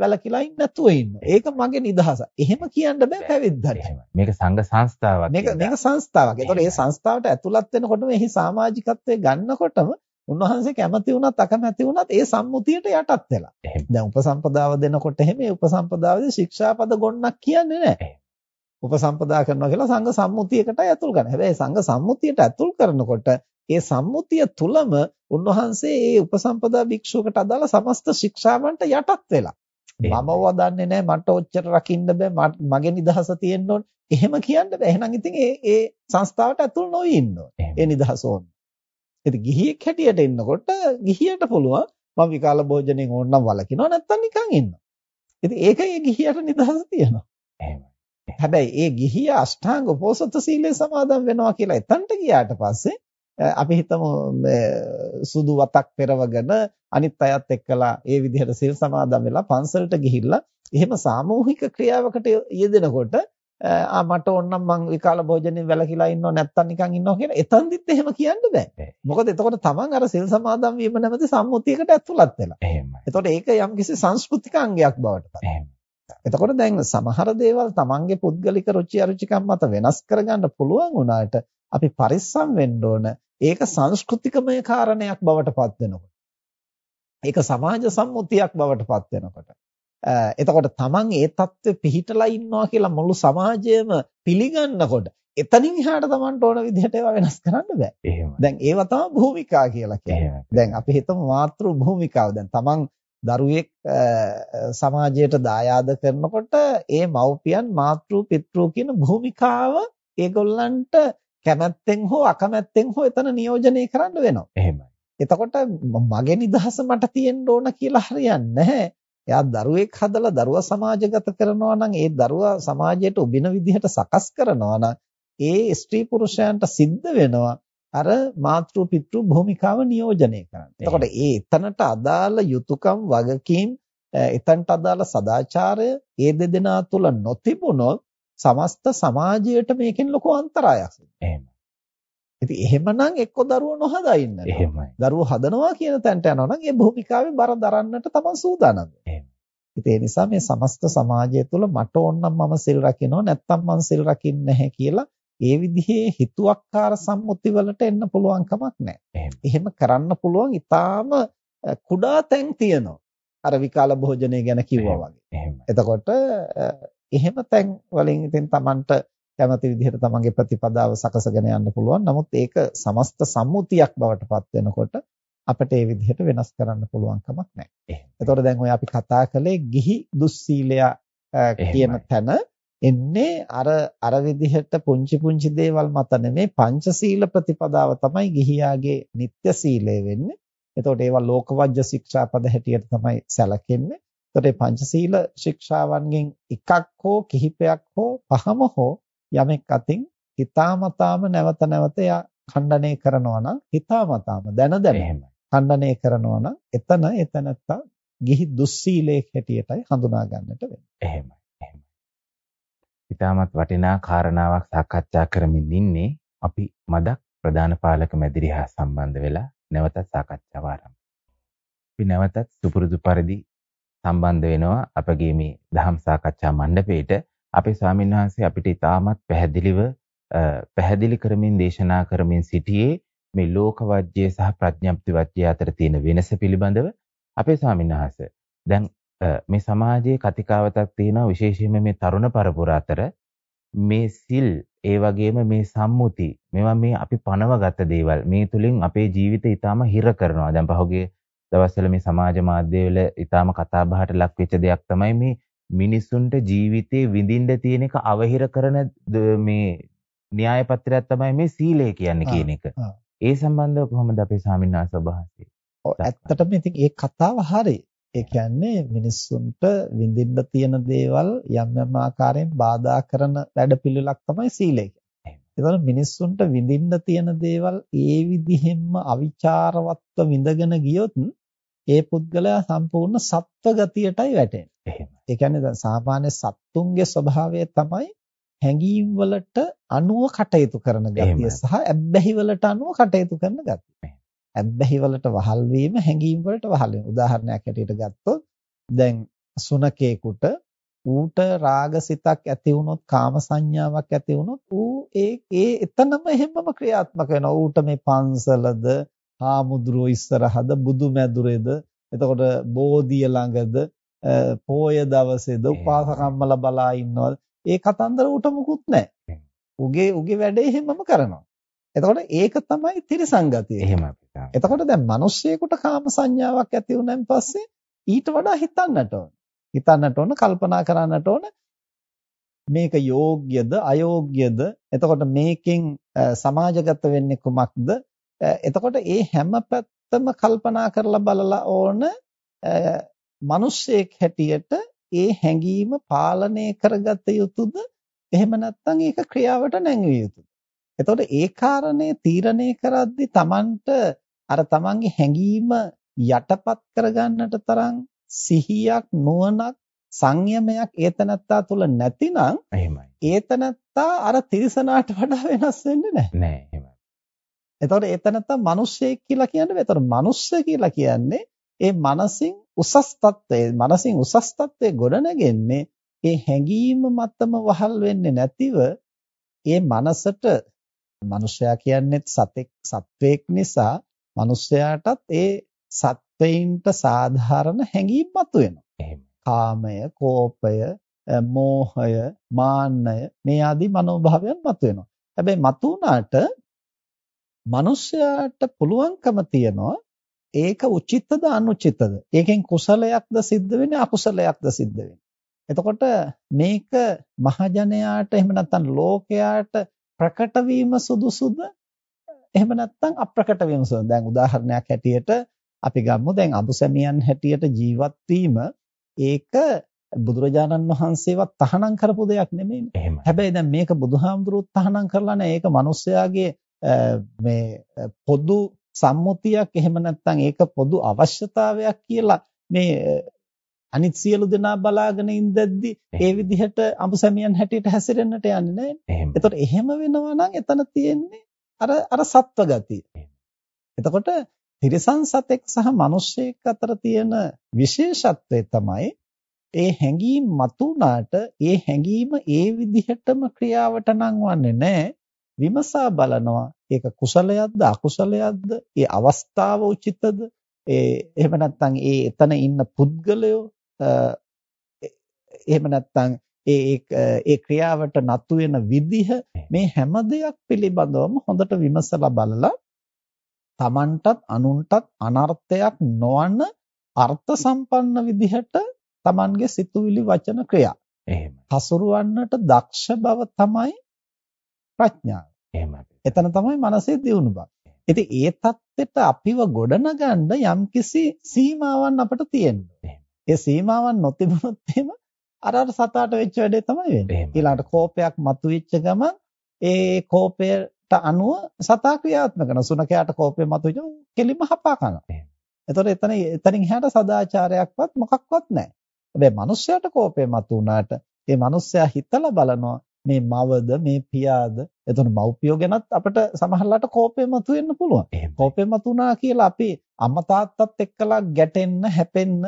වැළකීලා ඉන්න නැතුව ඉන්නවා. ඒක මගේ නිදහස. එහෙම කියන්න බෑ පැවිද්දට. මේක සංඝ සංස්ථාවක්. මේක මේක සංස්ථාවක්. ඒතකොට මේ සංස්ථාවට ඇතුළත් වෙනකොටම එහි සමාජිකත්වයේ ගන්නකොටම උන්වහන්සේ කැමති වුණත් අකමැති වුණත් ඒ සම්මුතියට යටත් වෙලා. දැන් උපසම්පදාව දෙනකොට එහෙම ඒ උපසම්පදාවේදී ශික්ෂාපද ගොන්නක් කියන්නේ නැහැ. උපසම්පදා කරනවා කියලා සංඝ සම්මුතියකට ඇතුල් කරනවා. හැබැයි සංඝ සම්මුතියට ඇතුල් කරනකොට ඒ සම්මුතිය තුලම උන්වහන්සේ ඒ උපසම්පදා භික්ෂුවකට අදාළ සමස්ත ශික්ෂාවන්ට යටත් වෙලා. මම වදන්නේ නැහැ මට ඔච්චර රකින්න බෑ මගේ නිදහස තියෙන්න ඕන. එහෙම කියන්න බෑ. එහෙනම් ඉතින් ඒ ඒ සංස්ථාවට ඇතුල් නොවී ඉන්න ඕනේ. ඒ නිදහස ඕන. ඉතින් ගිහියෙක් හැටියට ඉන්නකොට ගිහියට පුළුවන් මම විකාල භෝජනෙන් ඕනනම් වළකිනවා නැත්තම් නිකන් ඉන්නවා. ඉතින් ඒක ඒ ගිහියට නිදහස තියෙනවා. හැබැයි ඒ ගිහිය අෂ්ටාංග උපෝසත සීලය සමාදන් වෙනවා කියලා එතනට ගියාට පස්සේ අපි හිතමු සුදු වතක් පෙරවගෙන අනිත් අයත් එක්කලා ඒ විදිහට සිල් සමාදන් වෙලා පන්සලට ගිහිල්ලා එහෙම සාමූහික ක්‍රියාවකට යෙදෙනකොට ආ මට ඕනනම් මං විකාල භෝජනෙන් වැළකීලා ඉන්නව නැත්තම් නිකන් ඉන්නවා කියලා එතනදිත් එහෙම කියන්න බෑ. මොකද එතකොට තමන් අර සිල් සමාදන් වීම නැමැති සම්මුතියකට ඇතුළත් වෙලා. එහෙමයි. එතකොට ඒක යම්කිසි සංස්කෘතික අංගයක් බවට පත් එතකොට දැන් සමහර දේවල් තමන්ගේ පුද්ගලික රුචි අරුචිකම් මත වෙනස් කරගන්න පුළුවන් වුණාට අපි පරිස්සම් වෙන්න ඕන. ඒක සංස්කෘතිකමය කාරණයක් බවට පත් වෙනකොට. ඒක සමාජ සම්මුතියක් බවට පත් වෙනකොට. එතකොට තමන් ඒ தත්ත්වෙ පිහිටලා ඉන්නවා කියලා මුළු සමාජයම පිළිගන්නකොට එතනින් එහාට තමන්ට ඕන විදිහට ඒවා වෙනස් කරන්න බෑ. එහෙමයි. දැන් ඒවා තමයි භූමිකා කියලා කියන්නේ. දැන් අපි හිතමු මාතෘ භූමිකාව. දැන් තමන් දරුවෙක් සමාජයට දායාද කරනකොට ඒ මව්පියන් මාතෘ පිතෘ කියන භූමිකාව ඒගොල්ලන්ට කැමැත්තෙන් හෝ අකමැත්තෙන් හෝ එතන නියෝජනය කරන්න වෙනවා. එහෙමයි. එතකොට මගේ නිදහස මට තියෙන්න ඕන කියලා හරියන්නේ නැහැ. එයා දරුවෙක් හදලා දරුවා සමාජගත කරනවා නම් ඒ දරුවා සමාජයට උබින විදිහට සකස් කරනවා නම් ඒ ස්ත්‍රී පුරුෂයන්ට සිද්ධ වෙනවා අර මාතෘ පිතෘ භූමිකාව නියෝජනය කරන්න. එතකොට ඒ එතනට අදාළ යුතුයකම් වගකීම් එතනට අදාළ සදාචාරය ඒ දෙදෙනා තුල නොතිබුණොත් සමස්ත සමාජයට මේකෙන් ලොකු අන්තරායක් එහෙමයි. ඉතින් එහෙමනම් එක්ක දරුවෝ නොහදා ඉන්න. එහෙමයි. දරුවෝ හදනවා කියන තැනට යනවා නම් ඒ භූමිකාවේ බර දරන්නට තමන් සූදානම්. ඉතින් ඒ නිසා මේ සමස්ත සමාජය තුළ මට ඕන නම් මම සිල් රකින්නවා නැත්නම් මම සිල් රකින්නේ නැහැ කියලා ඒ විදිහේ හිතුවක්කාර සම්මුති වලට එන්න පුළුවන් කමක් නැහැ. එහෙම කරන්න පුළුවන් ඊටාම කුඩා තැන් තියෙනවා. අර විකාල භෝජනය ගැන කිව්වා වගේ. එතකොට එහෙම තැන් වලින් ඉතින් Tamanට කැමති විදිහට තමන්ගේ ප්‍රතිපදාව සකසගෙන යන්න පුළුවන්. නමුත් ඒක සමස්ත සම්මුතියක් බවට පත් වෙනකොට අපිට ඒ විදිහට වෙනස් කරන්න පුළුවන් කමක් නැහැ. එතකොට දැන් ඔය අපි කතා කළේ ගිහි දුස්සීලයා කියන තැන එන්නේ අර අර විදිහට පුංචි පුංචි දේවල් මත නෙමේ පංචශීල ප්‍රතිපදාව තමයි ගිහියාගේ නිත්‍ය සීලය වෙන්නේ. එතකොට ඒවා ලෝකවජ්‍ය ශික්ෂාපද හැටියට තමයි සැලකෙන්නේ. එතකොට මේ පංචශීල ශික්ෂාවන්ගෙන් එකක් හෝ කිහිපයක් හෝ පහම හෝ යමෙක් අතින් හිතාමතාම නැවත නැවත යා ඛණ්ඩණය කරනවා නම් හිතාමතාම දැන දැන එහෙමයි. ඛණ්ඩණය කරනවා නම් එතන එතනත්ත ගිහි දුස්සීලයක් හැටියටයි හඳුනා ගන්නට වෙන්නේ. එහෙමයි. එහෙමයි. ඊටමත් වටිනා කාරණාවක් සාකච්ඡා කරමින් ඉන්නේ අපි මදක් ප්‍රධාන පාලක මැදිරිය හා සම්බන්ධ වෙලා නැවතත් සාකච්ඡාව ආරම්භ. අපි නැවතත් සුපුරුදු පරිදි සම්බන්ධ වෙනවා අපගේ මේ දහම් සාකච්ඡා මණ්ඩපයේට අපේ ස්වාමීන් වහන්සේ අපිට ඉතාමත් පැහැදිලිව පැහැදිලි කරමින් දේශනා කරමින් සිටියේ මේ ලෝක වජ්‍යය සහ ප්‍රඥප්ති වජ්‍යය අතර තියෙන වෙනස පිළිබඳව. අපේ ස්වාමීන් වහන්සේ දැන් මේ සමාජයේ කතිකාවතක් තියෙනවා විශේෂයෙන්ම මේ තරුණ පරපුර අතර. මේ සිල් ඒ වගේම මේ සම්මුති මේවා මේ අපි පනවගත දේවල් මේ තුලින් අපේ ජීවිතය ඊටාම හිර කරනවා. දැන් පහුගිය දවස්වල මේ සමාජ මාධ්‍යවල ඊටාම කතා බහට ලක් වෙච්ච දෙයක් තමයි මේ මිනිසුන්ට ජීවිතේ විඳින්න තියෙන එක අවහිර කරන මේ න්‍යාය පත්‍රයක් තමයි මේ සීලය කියන්නේ කියන එක. ඒ සම්බන්ධව කොහොමද අපේ ස්වාමීන් වහන්සේ ඇත්තටම ඉතින් ඒ කතාව හරි. ඒ කියන්නේ මිනිස්සුන්ට විඳින්න තියෙන දේවල් යම් යම් ආකාරයෙන් බාධා කරන වැඩපිළිවෙලක් තමයි සීලය කියන්නේ. ඒතකොට මිනිස්සුන්ට විඳින්න තියෙන දේවල් ඒ විදිහෙන්ම අවිචාරවත්ව විඳගෙන ගියොත් ඒ පුද්ගලයා සම්පූර්ණ සත්ව ගතියටයි වැටෙන්නේ. එහෙම. ඒ කියන්නේ දැන් සාමාන්‍ය සත්තුන්ගේ ස්වභාවය තමයි හැඟීම් වලට අනුව කටයුතු කරන ගතිය සහ ඇබ්බැහි වලට අනුව කටයුතු කරන ගතිය. ඇබ්බැහි වලට වහල් වීම හැඟීම් වලට වහල් වීම. උදාහරණයක් ඇටියට ගත්තොත් දැන් සුනකේකට ඌට රාගසිතක් ඇති වුණොත් කාම සංඥාවක් ඇති වුණොත් ඌ ඒ ඒ එතනම හැමම ක්‍රියාත්මක වෙනවා. ඌට මේ පන්සලද, හාමුදුරුවෝ ඉස්සරහද, බුදු මැදුරේද, එතකොට බෝධිය ළඟද පෝය දවසේද උපාසකම්මලා බලා ඉන්නවද? ඒ කතන්දර උට මුකුත් නැහැ. උගේ උගේ වැඩේ හැමම කරනවා. එතකොට ඒක තමයි තිරසංගතිය. එහෙමයි. එතකොට දැන් මිනිස්සෙකුට කාම සංඥාවක් ඇති වුණාන් පස්සේ ඊට වඩා හිතන්නට ඕන. හිතන්නට ඕන, කල්පනා කරන්නට ඕන මේක යෝග්‍යද අයෝග්‍යද? එතකොට මේකෙන් සමාජගත වෙන්නේ කුමක්ද? එතකොට ඒ හැම පැත්තම කල්පනා කරලා බලලා ඕන මිනිස්සෙක් හැටියට ඒ හැඟීම පාලනය කරගත යුතුද? එහෙම නැත්නම් ඒක ක්‍රියාවට නැංවිය යුතුද? එතකොට ඒ කාරණේ තීරණය කරද්දී Tamanට අර Tamanගේ හැඟීම යටපත් කරගන්නට තරම් සිහියක් නුවණක් සංයමයක් ඒතනත්තා තුල නැතිනම් එහෙමයි. ඒතනත්තා අර තිරසනාට වඩා වෙනස් වෙන්නේ නැහැ. නෑ එහෙමයි එතකොට ඒතනත්තා මිනිස්සෙක් කියලා කියන්නේ එතකොට මිනිස්ස කියලා කියන්නේ ඒ මනසින් උසස් තත්ත්වයේ මනසින් උසස් තත්ත්වයේ ගොඩනගෙන්නේ ඒ හැඟීම මතම වහල් වෙන්නේ නැතිව ඒ මනසට මිනිසයා කියන්නේ සතෙක් සත්වයක් නිසා මිනිසයාටත් ඒ සත්වයින්ට සාධාරණ හැඟීම් මතුවෙනවා. එහෙම. කාමය, කෝපය, මෝහය, මාන්නය මේ ආදී මනෝභාවයන් මතුවෙනවා. හැබැයි මතුණාට මිනිසයාට පුළුවන්කම තියනවා ඒක උචිතද අනුචිතද? ඒකෙන් කුසලයක්ද සිද්ධ වෙන්නේ අකුසලයක්ද සිද්ධ වෙන්නේ? එතකොට මේක මහජනයාට එහෙම නැත්නම් ලෝකයාට ප්‍රකට වීම සුදුසුද? එහෙම නැත්නම් අප්‍රකට වීම සුදුසුද? දැන් උදාහරණයක් හැටියට අපි ගමු දැන් අබුසැමියන් හැටියට ජීවත් වීම ඒක බුදුරජාණන් වහන්සේවත් තහනම් කරපු දෙයක් නෙමෙයිනේ. හැබැයි දැන් මේක බුදුහාමුදුරුවෝ තහනම් කරලා නැහැ. ඒක මිනිස්යාගේ මේ පොදු සම්මුතියක් එහෙම නැත්නම් ඒක පොදු අවශ්‍යතාවයක් කියලා මේ අනිත් සියලු දෙනා බලාගෙන ඉඳද්දි ඒ විදිහට අඹසැමියන් හැටියට හැසිරෙන්නට යන්නේ නැහැ. එතකොට එහෙම වෙනවා නම් එතන තියෙන්නේ අර අර සත්ව ගතිය. එතකොට තිරිසන් සතෙක් සහ මිනිස්සෙක් අතර තියෙන විශේෂත්වය තමයි ඒ හැඟීම් මතුණාට ඒ හැඟීම ඒ විදිහටම ක්‍රියාවට නංවන්නේ නැහැ. විමසා බලනවා. ඒක කුසලයක්ද අකුසලයක්ද? ඒ අවස්ථාව උචිතද? ඒ එහෙම නැත්නම් ඒ එතන ඉන්න පුද්ගලයෝ එහෙම නැත්නම් ඒ ඒ ක්‍රියාවට නතු වෙන විදිහ මේ හැම දෙයක් පිළිබඳවම හොඳට විමසලා බලලා Tamanටත් අනුන්ටත් අනර්ථයක් නොවන අර්ථ සම්පන්න විදිහට Tamanගේ සිතුවිලි වචන ක්‍රියා. එහෙමයි. හසුරවන්නට දක්ෂ බව තමයි ප්‍රඥාව. එහෙමයි. එතන තමයි මනසේ දියුණු බව. ඉතින් ඒ தත්ත්වෙට අපිව ගොඩනගන්න යම්කිසි සීමාවන් අපිට තියෙනවා. ඒ සීමාවන් නොතිබුණොත් එහෙම අර අර සතාට වෙච්ච වැඩේ තමයි වෙන්නේ. ඊළඟට කෝපයක් මතුවෙච්ච ගමන් ඒ කෝපයට අනුව සතා ක්‍රියාත්මක කරන සුනකයාට කෝපය මතුවෙච්ච කෙලිම හපා කරනවා. එතකොට එතන එතනින් එහාට සදාචාරයක්වත් මොකක්වත් නැහැ. හැබැයි මිනිස්සයාට කෝපය මතුවුණාට ඒ මිනිස්සයා හිතලා බලනවා මේ මවද මේ පියාද එතකොට මව්පියෝ ගැනත් අපිට සමහරලාට කෝපය මතුවෙන්න පුළුවන්. කෝපය මතුණා කියලා අපි අම්මා තාත්තත් එක්කලා ගැටෙන්න හැපෙන්න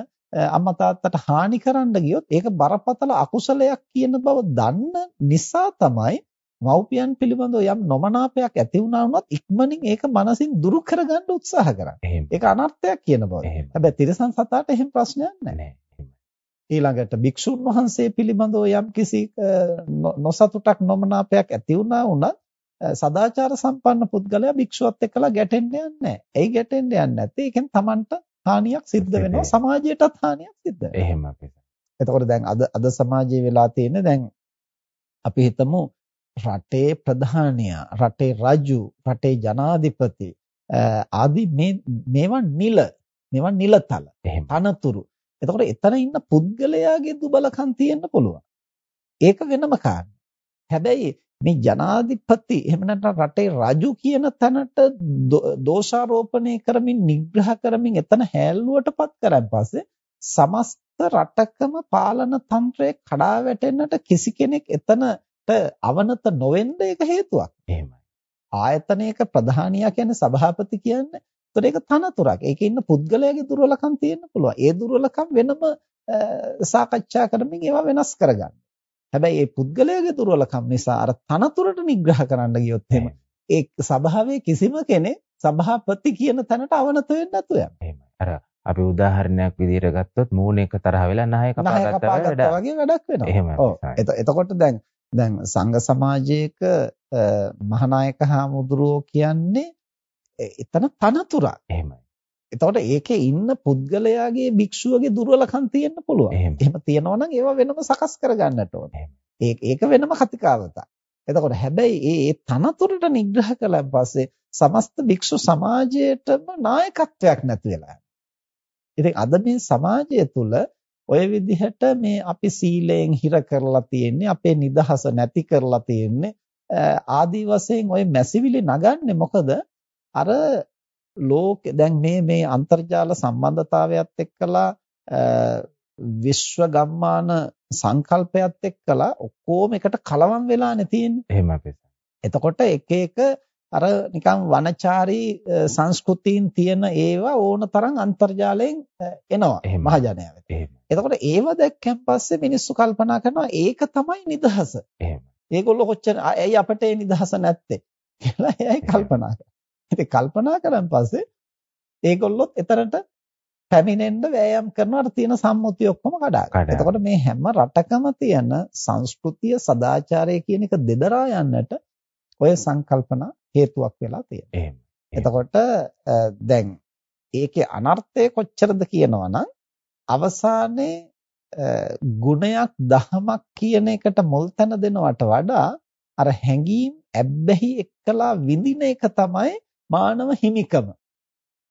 අම්මා තාත්තට හානි කරන්න ගියොත් ඒක බරපතල අකුසලයක් කියන බව දන්න නිසා තමයි මව්පියන් පිළිබඳව යම් නොමනාපයක් ඇති වුණා වුණත් ඉක්මනින් ඒක මනසින් දුරු කරගන්න උත්සාහ කරන්නේ. ඒක අනර්ථයක් කියන බව. හැබැයි තිරසන් සතාට එහෙම ප්‍රශ්නයක් නැහැ. ඊළඟට භික්ෂුන් වහන්සේ පිළිබඳව යම්කිසි නොසතුටක් නොමනාපයක් ඇති වුණා වුණත් සදාචාර සම්පන්න පුද්ගලයා භික්ෂුවත් එක්කලා ගැටෙන්න නැහැ. එයි ගැටෙන්න නැත්තේ ඒකෙන් Tamanට හානියක් සිද්ධ වෙනවා සමාජයටත් හානියක් සිද්ධ වෙනවා. එහෙම අපි. එතකොට දැන් අද අද සමාජයේ වෙලා තියෙන්නේ දැන් අපි හිතමු රටේ ප්‍රධානියා, රටේ රජු, රටේ ජනාධිපති ආදී මේ මේවා නිල, මේවා නිලතල, අනතුරු එතකොට එතන ඉන්න පුද්ගලයාගේ දුබලකම් තියෙන්න පුළුවන්. ඒක වෙනම කාරණා. හැබැයි මේ ජනාධිපති එහෙම නැත්නම් රටේ රජු කියන තැනට දෝෂාරෝපණය කරමින් නිග්‍රහ කරමින් එතන හැල්ලුවටපත් කරන් පස්සේ සමස්ත රටකම පාලන තන්ත්‍රය කඩා වැටෙන්නට කිසි කෙනෙක් එතනට අවනත නොවෙන්න ඒක හේතුවක්. එහෙමයි. ආයතනයක ප්‍රධානියා කියන්නේ සභාපති කියන්නේ ඒතර ඒක තනතුරක්. ඒකේ ඉන්න පුද්ගලයාගේ දුර්වලකම් තියෙන්න පුළුවන්. ඒ දුර්වලකම් වෙනම සාකච්ඡා කරමින් ඒවා වෙනස් කරගන්න. හැබැයි මේ පුද්ගලයාගේ දුර්වලකම් නිසා අර තනතුරට නිග්‍රහ කරන්න ගියොත් එහෙම ඒ සභාවේ කිසිම කෙනෙක් සභාපති කියන තැනට අවනත වෙන්නේ නැතු යනවා. අර අපි උදාහරණයක් විදිහට ගත්තොත් මූණේක තරහ වෙලා නහය කපාගත්තා වගේ වැඩක් වෙනවා. එහෙම. එතකොට දැන් දැන් සංඝ සමාජයක මහානායක හාමුදුරුවෝ කියන්නේ එතන තනතුරක්. එහෙමයි. එතකොට ඒකේ ඉන්න පුද්ගලයාගේ භික්ෂුවගේ දුර්වලකම් තියෙන්න පුළුවන්. එහෙම තියෙනවා නම් ඒවා වෙනම සකස් කරගන්නට ඕනේ. ඒක වෙනම කතිකාවතක්. එතකොට හැබැයි ඒ තනතුරට නිග්‍රහ කළාන් පස්සේ සමස්ත භික්ෂු සමාජයේටම නායකත්වයක් නැති වෙලා ඉතින් අද මේ සමාජය තුළ ඔය විදිහට මේ අපි සීලයෙන් හිර කරලා තියෙන්නේ අපේ නිදහස නැති කරලා තියෙන්නේ ආදි වශයෙන් ඔය මැසිවිලි නගන්නේ මොකද අර ලෝක දැන් මේ මේ අන්තර්ජාල සම්බන්ධතාවයත් එක්කලා විශ්ව ගම්මාන සංකල්පයත් එක්කලා ඔක්කොම එකට කලවම් වෙලානේ තියෙන්නේ. එහෙම අපේ. එතකොට එක එක අර නිකන් වනචාරී සංස්කෘතීන් තියෙන ඒවා ඕන තරම් අන්තර්ජාලයෙන් එනවා මහජනයා වෙත. එතකොට ඒව දැක්කන් පස්සේ මිනිස්සු කල්පනා කරනවා ඒක තමයි නිදහස. එහෙම. ඒගොල්ලෝ කොච්චර ඇයි අපිට ඒ නිදහස නැත්තේ? කියලා එයයි කල්පනා කරනවා. ඉතින් කල්පනා කරන් පස්සේ ඒගොල්ලොත් එතරට පැමිණෙන්න වෑයම් කරනවට තියෙන සම්මුතිය ඔක්කොම කඩා එතකොට මේ හැම රටකම තියෙන සංස්කෘතිය සදාචාරය කියන එක දෙදරා යන්නට ඔය සංකල්පන හේතුවක් වෙලා තියෙනවා. එතකොට දැන් ඒකේ අනර්ථය කොච්චරද කියනවනම් අවසානයේ ගුණයක් දහමක් කියන එකට මුල් තැන දෙනවට වඩා අර හැඟීම් ඇබ්බැහි එක්කලා විඳින එක තමයි මානව හිමිකම.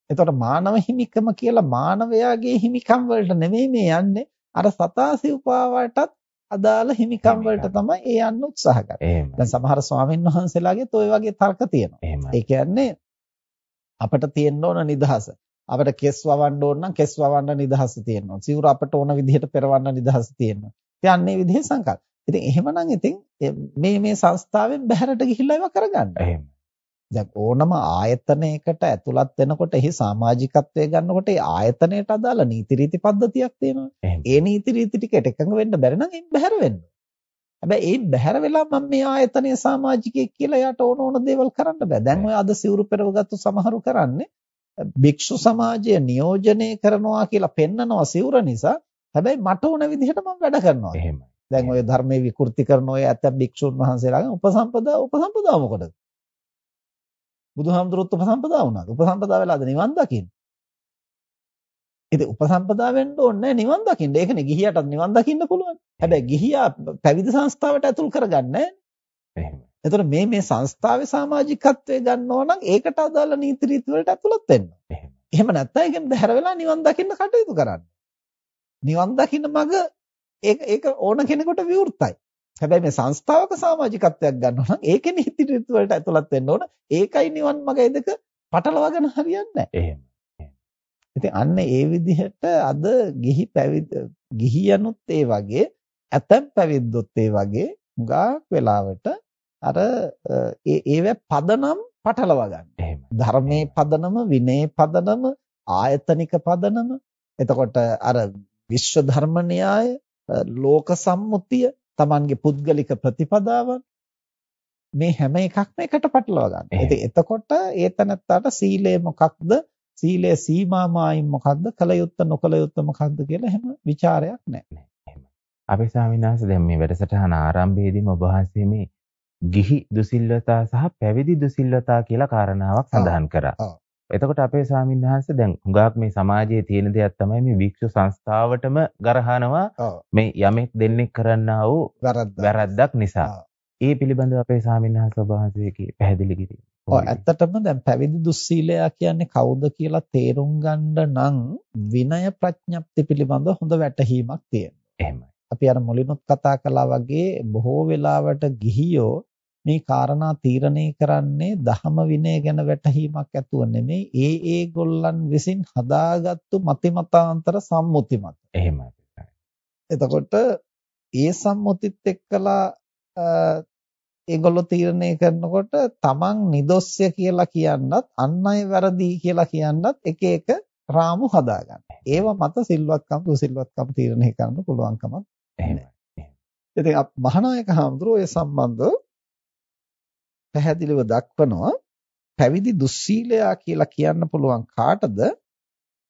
එතකොට මානව හිමිකම කියලා මානවයාගේ හිමිකම් වලට නෙමෙයි මේ යන්නේ අර සතා සිව්පාවටත් අදාළ හිමිකම් වලට තමයි ඒ යන්න උත්සාහ කරන්නේ. දැන් සමහර ස්වාමීන් වහන්සේලාගෙත් ওই වගේ තර්ක තියෙනවා. ඒ කියන්නේ අපිට තියෙන්න ඕන නිදහස. අපිට කෙස් වවන්න ඕන නම් කෙස් වවන්න නිදහස තියෙනවා. සිවුර අපිට ඕන විදිහට පෙරවන්න නිදහස තියෙනවා. ඉතින් අන්නේ විදිහේ සංකල්ප. ඉතින් එහෙමනම් ඉතින් මේ මේ සංස්ථාවෙන් බැහැරට ගිහිල්ලා ඒවා කරගන්න. එහෙම. දැන් ඕනම ආයතනයකට ඇතුළත් වෙනකොට එහි සමාජිකත්වය ගන්නකොට ඒ ආයතනයට අදාළ නීති රීති පද්ධතියක් තියෙනවා. ඒ නීති රීති ටිකට එකඟ වෙන්න බැරි නම් එයින් බැහැර වෙන්න. හැබැයි ඒ බැහැර වෙලා මම මේ ආයතනයේ සමාජිකයෙක් කියලා යාට ඕන ඕන දේවල් කරන්න බෑ. දැන් ඔය අද සිවුරු පෙරවගත්තු සමහරු කරන්නේ භික්ෂු සමාජය නියෝජනය කරනවා කියලා පෙන්නනවා සිවුර නිසා. හැබැයි මට ඕන විදිහට මම වැඩ කරනවා. එහෙමයි. දැන් ඔය ධර්මයේ විකෘති කරන ඔය ඇතැම් භික්ෂුන් වහන්සේලාගෙන් උපසම්පදා උපසම්පදා මොකටද? බුදුහාමුදුරුවොත් උපසම්පදා වුණාද? උපසම්පදා වෙලාද නිවන් දකින්නේ? ඉතින් උපසම්පදා වෙන්න ඕනේ නිවන් දකින්න. ඒකනේ ගිහියටත් නිවන් දකින්න පුළුවන්. හැබැයි ගිහියා පැවිදි සංස්ථාවට ඇතුල් කරගන්නේ නැහැ. එතකොට මේ මේ සංස්ථාවේ සමාජිකත්වයේ ගන්නවා නම් ඒකට අදාළ නීති රීති වලට ඇතුළත් වෙන්න. එහෙම නැත්නම් ඒකෙන් බැහැර වෙලා නිවන් දකින්න කටයුතු කරන්න. නිවන් දකින්න මග ඒක ඒක ඕන කෙනෙකුට විවෘතයි. හැබැයි මේ සංස්ථාවක සමාජිකත්වයක් ගන්නවා නම් ඒකේ නීති රීති වලට ඇතුළත් වෙන්න ඕන. ඒකයි නිවන් මගයි දෙක පටලවාගෙන හරියන්නේ නැහැ. එහෙම. ඉතින් අන්න ඒ විදිහට අද ගිහි පැවිදි ගිහියනුත් ඒ වගේ ඇතැම් පැවිද්දොත් ඒ වගේ හුඟක් වෙලාවට අර ඒ ඒව පදනම් පටලවා ගන්න. එහෙම. ධර්මයේ පදනම, විනයේ පදනම, ආයතනික පදනම, එතකොට අර විශ්ව ධර්ම න්‍යාය, ලෝක සම්මුතිය Tamanගේ පුද්ගලික ප්‍රතිපදාවන් මේ හැම එකක්ම එකට පටලවා ගන්න. ඉතින් එතකොට ඒ තනත්තාට සීලය මොකක්ද? සීලය සීමාමායින් මොකක්ද? කල යුත්ත නොකල යුත්ත මොකක්ද කියලා එහෙම ਵਿਚාරයක් නැහැ. අපේ ස්වාමීන් වහන්සේ දැන් මේ වැඩසටහන ආරම්භයේදීම ඔබ වහන්සේ මේ ගිහි දුසිල්වතා සහ පැවිදි දුසිල්වතා කියලා කාරණාවක් සඳහන් කරා. එතකොට අපේ ස්වාමීන් වහන්සේ දැන් හුඟක් මේ සමාජයේ තියෙන දෙයක් තමයි මේ වික්ෂු සංස්ථාවටම ගරහනවා මේ යමෙක් දෙන්නෙක් කරන්නා වූ වැරද්දක් නිසා. ඒ පිළිබඳව අපේ ස්වාමීන් වහන්සේ ඔබ වහන්සේගේ පැහැදිලි කිරීම. ඔව් ඇත්තටම දැන් පැවිදි දුස්සීලයා කියන්නේ කවුද කියලා තේරුම් ගන්න නම් විනය ප්‍රඥප්ති පිළිබඳව හොඳ වැටහීමක් තියෙනවා. එහෙමයි. අපි අර මුලිනුත් කතා කළා වගේ බොහෝ වෙලාවට ගිහියෝ මේ කාරණා තීරණය කරන්නේ ධහම විනය ගැන වැටහීමක් ඇතුව නෙමෙයි ඒ ඒ ගොල්ලන් විසින් හදාගත්තු මතිමතාන්තර සම්මුති මත. එහෙමයි. එතකොට ඒ සම්මුතිත් එක්කලා ඒගොල්ලෝ තීරණය කරනකොට තමන් නිදොස්ය කියලා කියන්නත් අන් අය වැරදි කියලා කියන්නත් එක එක රාමු හදාගන්න. ඒව මත සිල්වත්කම් දුසිල්වත්කම් තීරණය කරන්න පුළුවන්කමක් නැහැ. ඉතින් මහානායක හඳුරෝ ඒ සම්බන්ධව පැහැදිලිව දක්වනවා පැවිදි දුස්සීලයා කියලා කියන්න පුළුවන් කාටද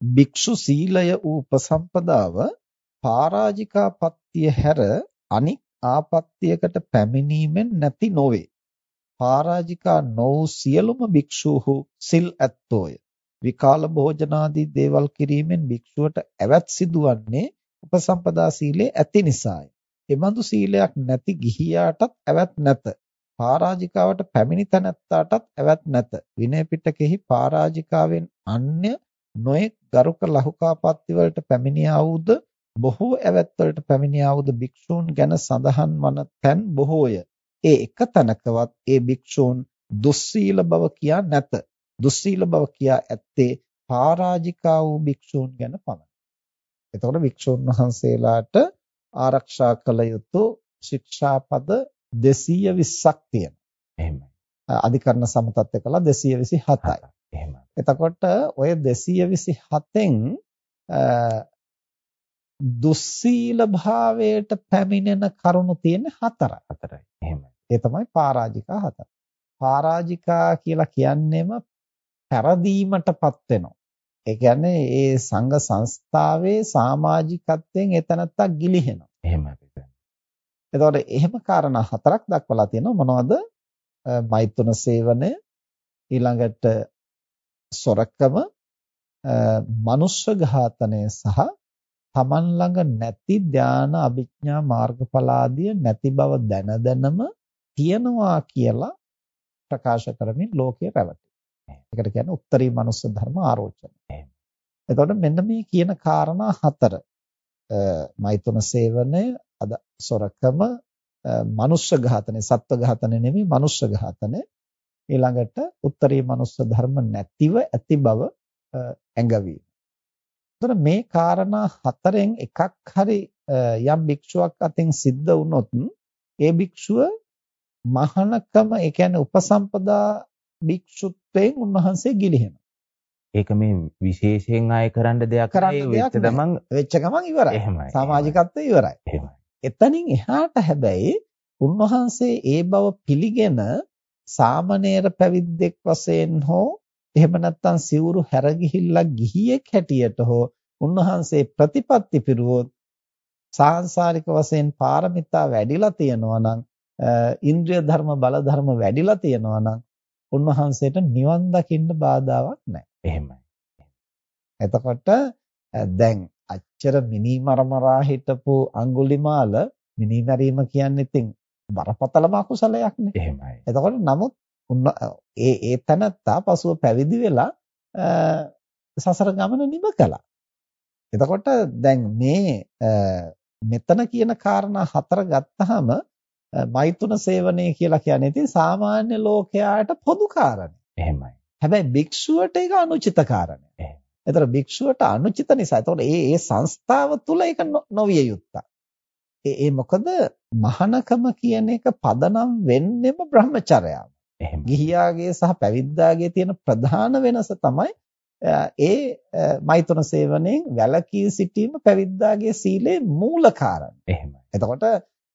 භික්ෂු සීලය වූ උපසම්පදාව පරාජිකාපත්තිය හැර අනික් ආපත්තියකට පැමිණීමෙන් නැති නොවේ. පරාජිකා නොවූ සියලුම භික්ෂූහු සිල් ඇත්තෝය. විකාල භෝජනාදී දේවල් කිරීමෙන් භික්ෂුවට ඇවැත් සිදුවන්නේ උපසම්පදා සීලයේ ඇති නිසාය. එබඳු සීලයක් නැති ගිහියාටත් ඇවැත් නැත. පරාජිකාවට පැමිණි තැනැත්තාටත් ඇවත් නැත. විනය පිටකෙහි පරාජිකාවෙන් අන්‍ය නොයෙක් ගරුක ලහුකාපත්ති වලට පැමිණියා වූද බොහෝ ඇවත් වලට පැමිණියා වූද භික්ෂූන් ගැන සඳහන් වන තැන් බොහෝය. ඒ එක තැනකවත් ඒ භික්ෂූන් දුස්සීල බව කියා නැත. දුස්සීල බව කියා ඇත්තේ පරාජිකා වූ භික්ෂූන් ගැන පමණයි. එතකොට භික්ෂූන් වහන්සේලාට ආරක්ෂා කළ යුතු ශික්ෂාපද 220ක් තියෙනවා. එහෙමයි. අධිකරණ සමතත් එක්කලා 227යි. එහෙමයි. එතකොට ඔය 227න් දුස්සීල භාවයට පැමිණෙන කරුණු තියෙන හතරයි. හතරයි. එහෙමයි. ඒ තමයි පරාජිකා හතර. පරාජිකා කියලා කියන්නේම පෙරදීමටපත් වෙනවා. ඒ කියන්නේ ඒ සංඝ සංස්ථාවේ සමාජිකත්වයෙන් එතනත්තක් ගිලිහෙනවා. එහෙමයි. එතකොට එහෙම කාරණා හතරක් දක්වලා තියෙනවා මොනවද? මෛත්‍රණ සේවනය ඊළඟට සොරකම මනුෂ්‍ය ඝාතනය සහ තමන් ළඟ නැති ධාන අභිඥා මාර්ගඵල ආදිය නැති බව දැන දැනම තියනවා කියලා ප්‍රකාශ කරමින් ලෝකයේ පැවතී. ඒකට කියන්නේ උත්තරී මනුස්ස ධර්ම ආරෝචන. එතකොට මෙන්න මේ කියන කාරණා හතර මෛතුන සේවනය අද සොරකම මනුෂ්‍ය ඝාතනය සත්ව ඝාතනය නෙමෙයි මනුෂ්‍ය ඝාතනය ඊළඟට උත්තරී මනුස්ස ධර්ම නැතිව ඇති බව ඇඟවීම. එතන මේ කාරණා හතරෙන් එකක් හරි යම් භික්ෂුවක් අතින් සිද්ධ වුණොත් ඒ භික්ෂුව මහානකම ඒ කියන්නේ උපසම්පදා භික්ෂුත්වයෙන් උන්වහන්සේ ගිලිහෙනවා. ඒක මේ විශේෂයෙන් ආය කරන්න දෙයක් දෙයක් වෙච්ච ගමන් වෙච්ච ගමන් ඉවරයි. සමාජිකත්වය ඉවරයි. එහෙමයි. එතනින් එහාට හැබැයි උන්වහන්සේ ඒ බව පිළිගෙන සාමණේර පැවිද්දෙක් වශයෙන් හෝ එහෙම නැත්නම් සිවුරු හැර ගිහිල්ලා ගිහියෙක් හැටියට හෝ උන්වහන්සේ ප්‍රතිපත්ති පිරුවොත් සාංශාරික වශයෙන් පාරමිතා වැඩිලා තියෙනවා නම් ඉන්ද්‍රිය ධර්ම බල ධර්ම වැඩිලා තියෙනවා නම් උන්වහන්සේට නිවන් දකින්න බාධාවක් නැහැ. එහෙමයි. එතකොට දැන් අච්චර මිනි මරමරා හිටපු අඟුලිමාල මිනි මරීම කියන්නේ ඉතින් බරපතලම අකුසලයක්නේ. එහෙමයි. එතකොට නමුත් ඒ ඒ තනත්තා පසුව පැවිදි වෙලා සසර ගමන නිම කළා. එතකොට දැන් මේ මෙතන කියන කාරණා හතර ගත්තාම මෛතුන සේවනය කියලා කියන්නේ ඉතින් සාමාන්‍ය ලෝකයාට පොදු කාරණේ. එහෙමයි. හැබැයි භික්ෂුවට ඒක අනුචිත කාරණේ. ඒතර භික්ෂුවට අනුචිත නිසා එතකොට ඒ ඒ සංස්ථාව තුල ඒක නොවිය යුත්තක්. ඒ ඒ මොකද මහානකම කියන එක පදනම් වෙන්නෙම බ්‍රහ්මචර්යාව. එහෙම. ගිහියාගේ සහ පැවිද්දාගේ තියෙන ප්‍රධාන වෙනස තමයි ඒ මෛතුන සේවනයෙන් වැළකී සිටීම පැවිද්දාගේ සීලේ මූල කාරණා. එහෙමයි. එතකොට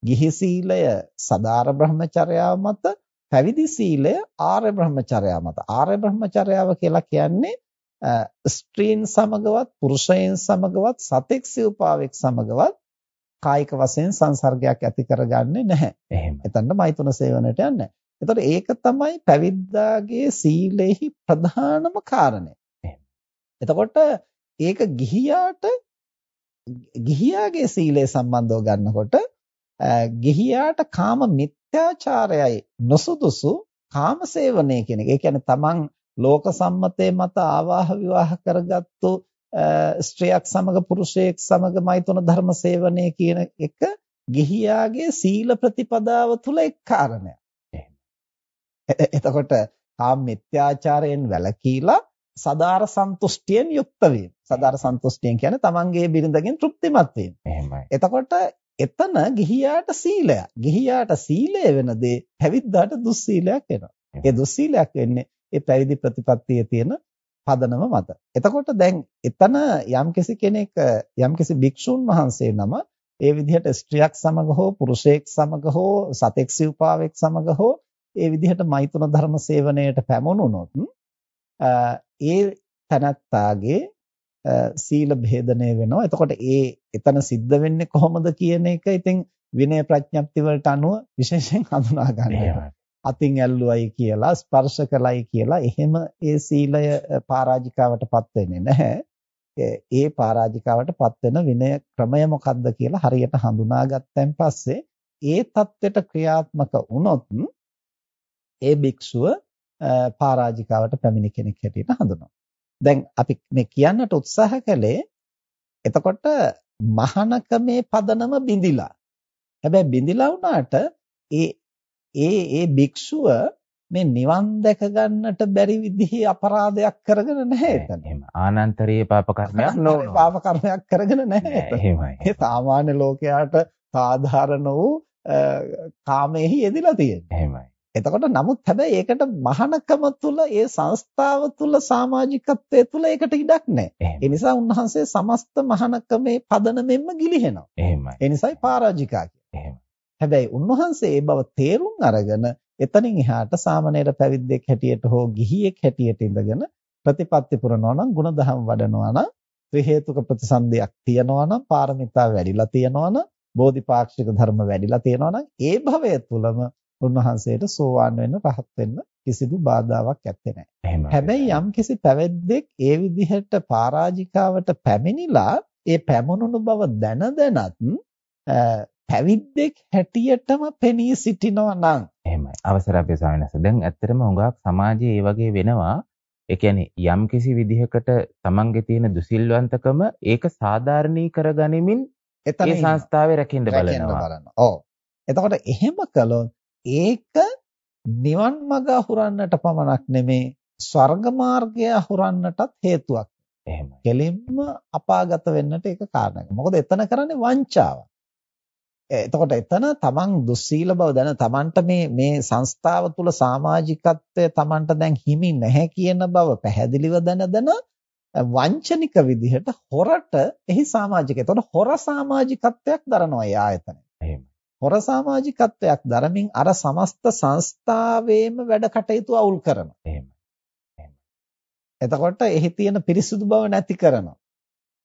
ගිහි සීලය සදාර බ්‍රහ්මචර්යාව මත පැවිදි සීලය ආර්ය බ්‍රහ්මචර්යාව මත. ආර්ය බ්‍රහ්මචර්යාව කියලා කියන්නේ ස්ත්‍රීන් සමගවත් පුරුෂයන් සමගවත් සතෙක් සිව්පාවෙක් සමගවත් කායික වශයෙන් සංසර්ගයක් ඇති කරගන්නේ නැහැ. එහෙම. එතනට මෛතුන සේවනයට යන්නේ. එතකොට ඒක තමයි පැවිද්දාගේ සීලෙහි ප්‍රධානම කාරණය. එතකොට ඒක ගිහියාට ගිහියාගේ සීලය සම්බන්ධව ගන්නකොට ගිහියාට කාම මිත්‍යාචාරයයි නොසුදුසු කාම සේවනය කියන එක. ඒ කියන්නේ තමන් ලෝක සම්මතයේ මත ආවාහ විවාහ කරගත්තු ස්ත්‍රියක් සමග පුරුෂයෙක් සමග මෛතුන ධර්ම සේවනය කියන එක ගිහියාගේ සීල ප්‍රතිපදාව තුල එක් කාරණයක්. එතකොට කාම මිත්‍යාචාරයෙන් වැළකීලා සදාර සන්තුෂ්ටියෙන් යුක්ත වීම. සදාර සන්තුෂ්ටියෙන් කියන්නේ තමන්ගේ බිරිඳගෙන් තෘප්තිමත් වීම. එහෙමයි. එතකොට එතන ගිහියාට සීලයක්. ගිහියාට සීලය වෙන දේ පැවිද්දාට දුස්සීලයක් වෙනවා. ඒ දුස්සීලයක් වෙන්නේ ඒ පැවිදි ප්‍රතිපත්තියේ තියෙන පදනම මත. එතකොට දැන් එතන යම්කිසි කෙනෙක් යම්කිසි භික්ෂුන් වහන්සේ නම ඒ විදිහට ස්ත්‍රියක් සමග හෝ පුරුෂයෙක් සමග හෝ සතෙක් සිව්පාවෙක් සමග හෝ ඒ විදිහට මෛතුන ධර්ම සේවනයේට පැමුණුනොත් ඒ තනත්තාගේ සීල භේදනය වෙනවා. එතකොට ඒ එතන සිද්ධ වෙන්නේ කොහොමද කියන එක ඉතින් විනය ප්‍රඥප්ති වලට අනුව විශේෂයෙන් හඳුනා ගන්නවා. අතින් ඇල්ලුවයි කියලා ස්පර්ශ කළයි කියලා එහෙම ඒ සීලය පරාජිකාවටපත් වෙන්නේ නැහැ. ඒ පරාජිකාවටපත් වෙන විනය ක්‍රමය මොකක්ද කියලා හරියට හඳුනාගත්තන් පස්සේ ඒ தත්වෙට ක්‍රියාත්මක වුණොත් ඒ භික්ෂුව පරාජිකාවට පැමිණි කෙනෙක් හැටියට හඳුනනවා. දැන් අපි මේ කියන්නට උත්සාහ කළේ එතකොට මහානකමේ පදනම බිඳිලා. හැබැයි බිඳිලා වුණාට ඒ ඒ ඒ භික්ෂුව මේ නිවන් දැක ගන්නට බැරි විදිහේ අපරාධයක් කරගෙන නැහැ එතන. එහෙම ආනන්තරීය පාප කර්මයක් නොවනවා. පාප කර්මයක් කරගෙන නැහැ එතන. එහෙමයි. ඒ සාමාන්‍ය ලෝකයාට සාධාරණ වූ කාමයේහි යෙදিলা තියෙනවා. එහෙමයි. එතකොට නමුත් හැබැයි ඒකට මහානකම තුල ඒ සංස්ථාව තුල සමාජිකත්වයේ තුල ඒකට ඉඩක් නැහැ. ඒ නිසා උන්වහන්සේ සමස්ත මහානකමේ පදනමෙන්ම ගිලිහෙනවා. එහෙමයි. ඒ නිසායි පරාජිකා කියන්නේ. එහෙමයි. හැබැයි උන්වහන්සේ ඒ බව තේරුම් අරගෙන එතනින් එහාට සාමණේර පැවිද්දෙක් හැටියට හෝ ගිහියෙක් හැටියට ඉඳගෙන ප්‍රතිපත්ති පුරනවා නම් ಗುಣධම් වඩනවා නම් ත්‍රි හේතුක ප්‍රතිසන්දියක් තියනවා නම් පාරමිතා වැඩිලා තියනවා නම් බෝධිපාක්ෂික ධර්ම වැඩිලා තියනවා නම් ඒ භවය තුලම උන්වහන්සේට සෝවාන් වෙන්න රහත් වෙන්න කිසිදු බාධාවක් ඇත්තේ නැහැ. හැබැයි යම් කිසි පැවිද්දෙක් ඒ විදිහට පරාජිකාවට පැමිණිලා ඒ පැමුණුණු බව දැන දැනත් පැවිද්දෙක් හැටියටම පෙනී සිටිනවා නම් එහෙමයි. අවසර අපේ ස්වාමීන් වහන්සේ. දැන් ඇත්තටම හුඟක් සමාජයේ ඒ වගේ වෙනවා. ඒ කියන්නේ යම්කිසි විදිහකට තමන්ගේ තියෙන දුසිල්වන්තකම ඒක සාධාරණී කරගනිමින් ඒ සංස්ථාවේ රැකින්න බලනවා. ඔව්. එතකොට එහෙම කළොත් ඒක නිවන් මඟ අහුරන්නට පමණක් නෙමේ ස්වර්ග මාර්ගය අහුරන්නටත් හේතුවක්. එහෙමයි. කෙලින්ම අපාගත වෙන්නට ඒක කාරණයක්. මොකද එතන කරන්නේ වංචාවක්. එතකොට එතන තමන් දුස්සීල බව දැන තමන්ට මේ මේ සංස්ථාව තුල සමාජිකත්වය තමන්ට දැන් හිමි නැහැ කියන බව පැහැදිලිව දැන දැන වංචනික විදිහට හොරට එහි සමාජික. එතකොට හොර සමාජිකත්වයක් දරනවා ඒ ආයතනය. එහෙම. හොර සමාජිකත්වයක් දරමින් අර සමස්ත සංස්ථාවේම වැඩ කටයුතු අවුල් කරනවා. එහෙම. එතකොට එහි තියෙන පිරිසුදු බව නැති කරනවා.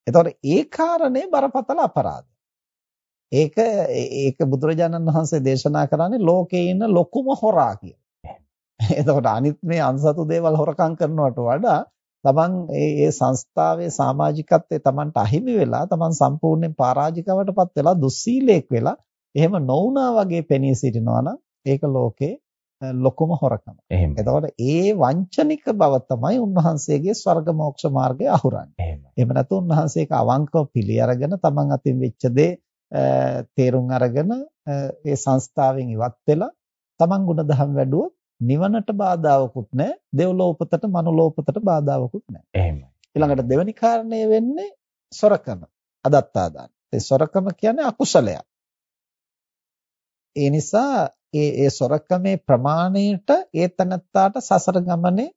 එතකොට ඒ කාරණේ බරපතල අපරාධ. ඒක ඒක බුදුරජාණන් වහන්සේ දේශනා කරන්නේ ලෝකේ ඉන්න ලොකුම හොරා කියලා. එතකොට අනිත් මේ අන්සතු දේවල් හොරකම් කරනවට වඩා තමන් ඒ සංස්ථාවේ සමාජිකත්වයේ තමන්ට අහිමි වෙලා තමන් සම්පූර්ණයෙන් පරාජිකවටපත් වෙලා දුස්සීලයක් වෙලා එහෙම නොවුනා වගේ පෙනී සිටිනවා නම් ඒක ලෝකේ ලොකුම හොරකම. එතකොට ඒ වංචනික බව තමයි උන්වහන්සේගේ ස්වර්ග මෝක්ෂ මාර්ගය අහුරන්නේ. එහෙම නැත්නම් උන්වහන්සේක අවංකව පිළි අරගෙන තමන් අතින් වෙච්ච දේ තේරුම් අරගෙන ඒ සංස්ථාවෙන් ඉවත් වෙලා තමන් ගුණධම් වැඩුවොත් නිවනට බාධාවකුත් නැහැ දෙව්ලෝ උපතට මනුලෝ උපතට බාධාවකුත් නැහැ එහෙමයි. ඊළඟට දෙවෙනි කාරණය වෙන්නේ සොරකම අදත්තාදාන. ඒ සොරකම කියන්නේ අකුසලයක්. ඒ නිසා ඒ ඒ සොරකමේ ප්‍රමාණයට ඒ තනත්තාට සසර ගමනේ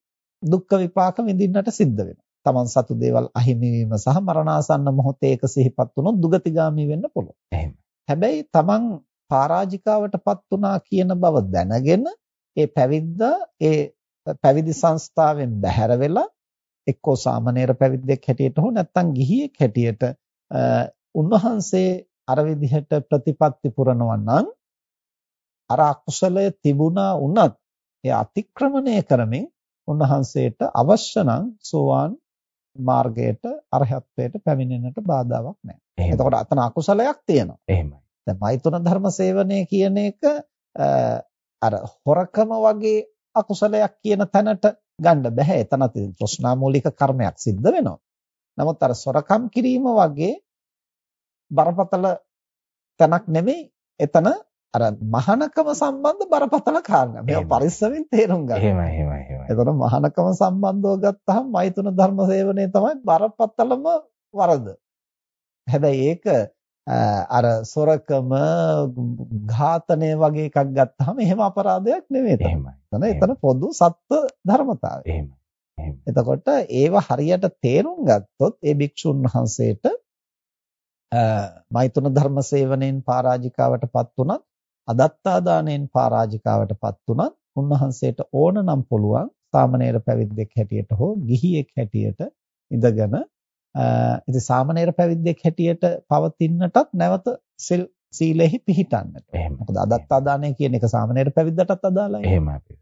දුක්ඛ විපාක විඳින්නට සිද්ධ වෙනවා තමන් සතු දේවල් අහිමි වීම සහ මරණාසන්න මොහොතේ ඒක සිහිපත් වුණොත් දුගතිගාමී වෙන්න පුළුවන්. එහෙම. හැබැයි තමන් පරාජිකාවටපත් වුණා කියන බව දැනගෙන ඒ පැවිද්දා ඒ පැවිදි සංස්ථාවෙන් බැහැර වෙලා එක්කෝ සාමණේර පැවිද්දෙක් හැටියට හෝ නැත්නම් ගිහියෙක් හැටියට උන්වහන්සේ අර විදිහට ප්‍රතිපත්ති පුරනවා නම් අර අකුසලය තිබුණා වුණත් ඒ අතික්‍රමණය කරමින් උන්වහන්සේට අවශ්‍ය නම් සෝවාන් මාර්ගයට අරහත්ත්වයට පැමිණෙන්නට බාධාවක් නැහැ. එතකොට අතන අකුසලයක් තියෙනවා. එහෙමයි. දැන් මෛතුන ධර්ම සේවනය කියන එක අර හොරකම වගේ අකුසලයක් කියන තැනට ගන්න බෑ. එතන තෘෂ්ණා මූලික කර්මයක් සිද්ධ වෙනවා. නමුත් අර සොරකම් කිරීම වගේ බරපතල තැනක් නෙමෙයි එතන අර මහානකම සම්බන්ධ බරපතල කාරණා. මේවා පරිස්සමෙන් තේරුම් ගන්න. එහෙමයි එහෙමයි එහෙමයි. එතකොට මහානකම සම්බන්ධව ගත්තහම මෛතුන ධර්ම සේවනයේ තමයි බරපතලම වරද. හැබැයි ඒක අර සොරකම ඝාතනය වගේ එකක් ගත්තාම එහෙම අපරාධයක් නෙමෙයි. එහෙමයි. එතන පොදු සත්ත්ව ධර්මතාවය. එහෙමයි. එතකොට ඒව හරියට තේරුම් ගත්තොත් ඒ භික්ෂුන් වහන්සේට මෛතුන ධර්ම සේවනයෙන් පරාජිකාවටපත් උනත් අදත්තා දාණයෙන් පරාජිකාවටපත් උනත් උන්වහන්සේට ඕන නම් පුළුවන් සාමණේර පැවිද්දෙක් හැටියට හෝ ගිහියෙක් හැටියට ඉඳගෙන ඉතින් සාමණේර පැවිද්දෙක් හැටියට පවතින්නටත් නැවත සිල් සීලෙහි පිහිටන්නට. මොකද අදත්තා දාණය කියන එක සාමණේර පැවිද්දටත් අදාළයි. එහෙමයි.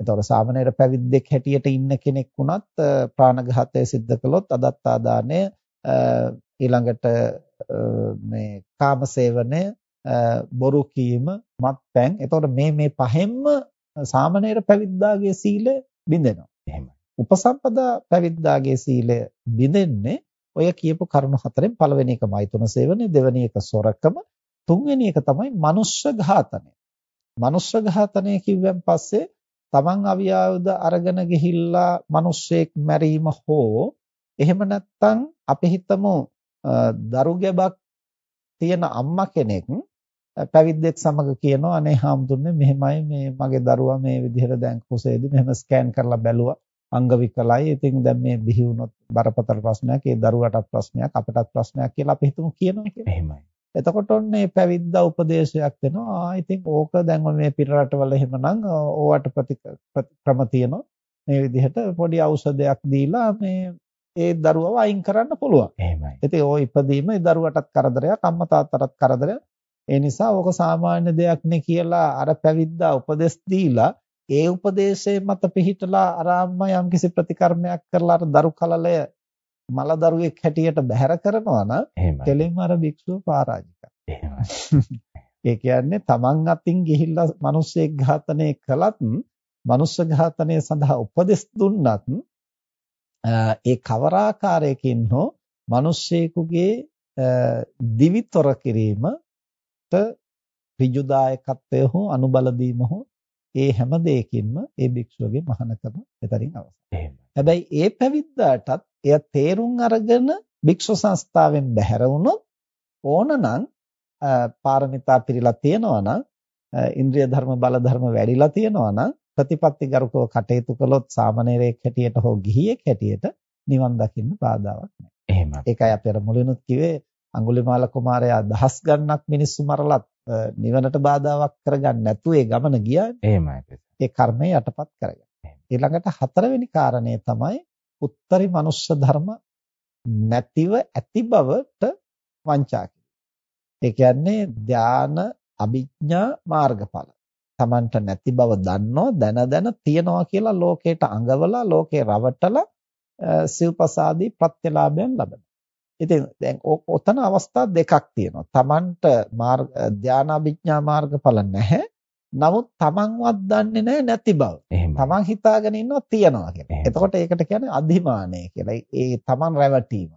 එතකොට සාමණේර පැවිද්දෙක් හැටියට ඉන්න කෙනෙක් වුණත් ප්‍රාණඝාතය සිද්ධ කළොත් අදත්තා දාණය ඊළඟට මේ කාමසේවනය බොරු කීම, මත්පැන්. එතකොට මේ මේ පහෙන්ම සාමණේර පැවිද්දාගේ සීලය බිඳෙනවා. එහෙමයි. උපසම්පදා පැවිද්දාගේ සීලය බිඳෙන්නේ ඔය කියපු කරුණු හතරෙන් පළවෙනි එක මෛතුන සේවනය, දෙවෙනි එක සොරකම, තුන්වෙනි එක තමයි මනුෂ්‍ය ඝාතනය. මනුෂ්‍ය ඝාතනය කිව්වන් පස්සේ තමන් අවියාවුද අරගෙන ගිහිල්ලා මිනිස්සෙක් මැරීම හෝ එහෙම නැත්නම් අපි හිතමු දරු ගැබක් තියෙන අම්මා කෙනෙක් පැවිද්දෙක් සමග කියනවා අනේ හාමුදුරනේ මෙහෙමයි මේ මගේ දරුවා මේ විදිහට දැන් කුසේදී මෙහෙම ස්කෑන් කරලා බැලුවා අංග විකලයි. ඉතින් දැන් මේ බිහි වුණොත් බරපතල ප්‍රශ්නයක්. ඒ දරුවටත් ප්‍රශ්නයක් අපටත් ප්‍රශ්නයක් කියලා අපි හිතමු කියනවා කියලා. එහෙමයි. එතකොට ඔන්නේ පැවිද්දා උපදේශයක් දෙනවා. ආ ඉතින් ඕක දැන් මේ පිට රටවල එහෙමනම් ඕවට ප්‍රතික්‍රම තියෙනවා. මේ විදිහට පොඩි ඖෂධයක් දීලා මේ ඒ දරුවව අයින් කරන්න පුළුවන්. එහෙමයි. ඉතින් ඕ ඉපදීම ඒ දරුවටත් කරදරයක්, අම්මා තාත්තටත් කරදරයක්. ඒ නිසා ඕක සාමාන්‍ය දෙයක් නේ කියලා අර පැවිද්දා උපදෙස් දීලා ඒ උපදේශයේ මත පිහිටලා අර අම්මා යම්කිසි ප්‍රතිකර්මයක් කරලා අර දරු කලලය මල දරුවෙක් හැටියට බැහැර කරනවා නම් කෙලින්ම අර භික්ෂුව පරාජිකයි. ඒ කියන්නේ තමන් අතින් ගිහිල්ලා මිනිස්සෙක් ඝාතනය කළත් මනුෂ්‍ය ඝාතනය සඳහා උපදෙස් දුන්නත් ඒ කවරාකාරයකින් හෝ මිනිස්සෙකුගේ දිවිතොර කිරීමට ඍජුදායකත්වය හෝ අනුබල දීම හෝ ඒ හැම දෙයකින්ම ඒ භික්ෂුවගේ මහානකම එතරින් අවසන්. හැබැයි ඒ පැවිද්දාටත් එය තේරුම් අරගෙන භික්ෂු සංස්ථාවෙන් බැහැර වුණොත් ඕනනම් පාරමිතා පිරීලා තියෙනවා නම් ඉන්ද්‍රිය ධර්ම බල ධර්ම වැඩිලා තියෙනවා නම් ප්‍රතිපත්තිගරුකව කටයුතු කළොත් සාමණේරයෙක් හැටියට හෝ ගිහියෙක් හැටියට නිවන් දකින්න බාධාවක් නැහැ. එහෙමයි. ඒකයි අපි අර මුලිනුත් කිව්වේ අඟුලිමාල කුමාරයා දහස් ගණනක් මිනිස්සු මරලත් නිවනට බාධාවක් කරගන්න නැතුව ඒ ගමන ගියානේ. එහෙමයි. ඒ කර්මය යටපත් කරගන්න. ඊළඟට හතරවෙනි කාරණය තමයි උත්තරී මනුෂ්‍ය ධර්ම නැතිව ඇති බවට වංචා කිරීම. ඒ කියන්නේ ධාන අභිඥා මාර්ගඵල. Tamanට නැති බව දන්නෝ දැන දැන තියනවා කියලා ලෝකයට අඟවලා ලෝකේ රවටලා සිව්පසාදී ප්‍රත්‍යලාභයන් ලබනවා. ඉතින් දැන් ඔතන අවස්ථා දෙකක් තියෙනවා. Tamanට මාර්ග ධානාභිඥා මාර්ගඵල නැහැ. නමුත් Tamanවත් දන්නේ නැහැ නැති බව. Taman හිතාගෙන ඉන්නවා තියනවා කියලා. එතකොට ඒකට කියන්නේ අධිමානය කියලා. ඒ Taman රැවටීම.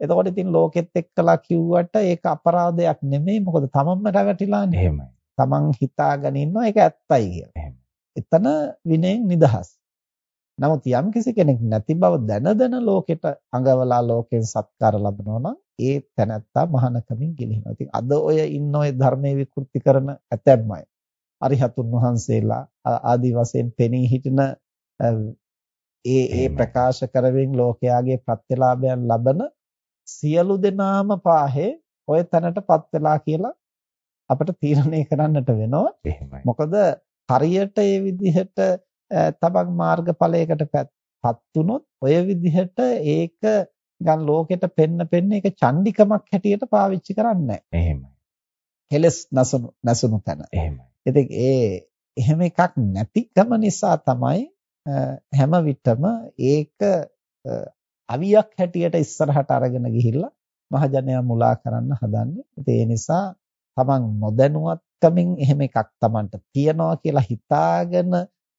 එතකොට ඉතින් ලෝකෙත් එක්කලා කිව්වට ඒක අපරාධයක් නෙමෙයි. මොකද Tamanම රැවටිලානේ. එහෙමයි. තමන් හිතාගෙන ඉන්නවා ඒක ඇත්තයි කියලා. එතන විනයෙන් නිදහස්. නමුත් යම් කිසි කෙනෙක් නැති බව දැන දැන ලෝකෙට අඟවලා ලෝකෙන් සත්කාර ලබනවා නම් ඒ තැනැත්තා මහානකමින් ගිලිනවා. ඉතින් අද ඔය ඉන්න ඔය ධර්මයේ විකෘති කරන ඇතැම්මයි. අරිහතුන් වහන්සේලා ආදි වශයෙන් පෙනී හිටින ඒ ඒ ප්‍රකාශ කරමින් ලෝකයාගේ ප්‍රත්‍යලාභයන් ලබන සියලු දෙනාම පාහේ ඔය තැනටපත් වෙලා කියලා අපිට තීරණය කරන්නට වෙනවා. මොකද හරියට ඒ විදිහට තමන් මාර්ගඵලයකටපත් වුනොත් ඔය විදිහට ඒක නිකන් ලෝකෙට පෙන්න පෙන්න ඒක චණ්ඩිකමක් හැටියට පාවිච්චි කරන්නේ නැහැ. එහෙමයි. කෙලස් නසුණු නසුණු තැන. එහෙමයි. ඉතින් ඒ එහෙම එකක් නැතිකම නිසා තමයි හැම විටම ඒක අවියක් හැටියට ඉස්සරහට අරගෙන ගිහිල්ලා මහජනයා මුලා කරන්න හදන්නේ. ඒ නිසා තමන් නොදැනුවත්කමින් එහෙම එකක් තමන්ට තියනවා කියලා හිතාගෙන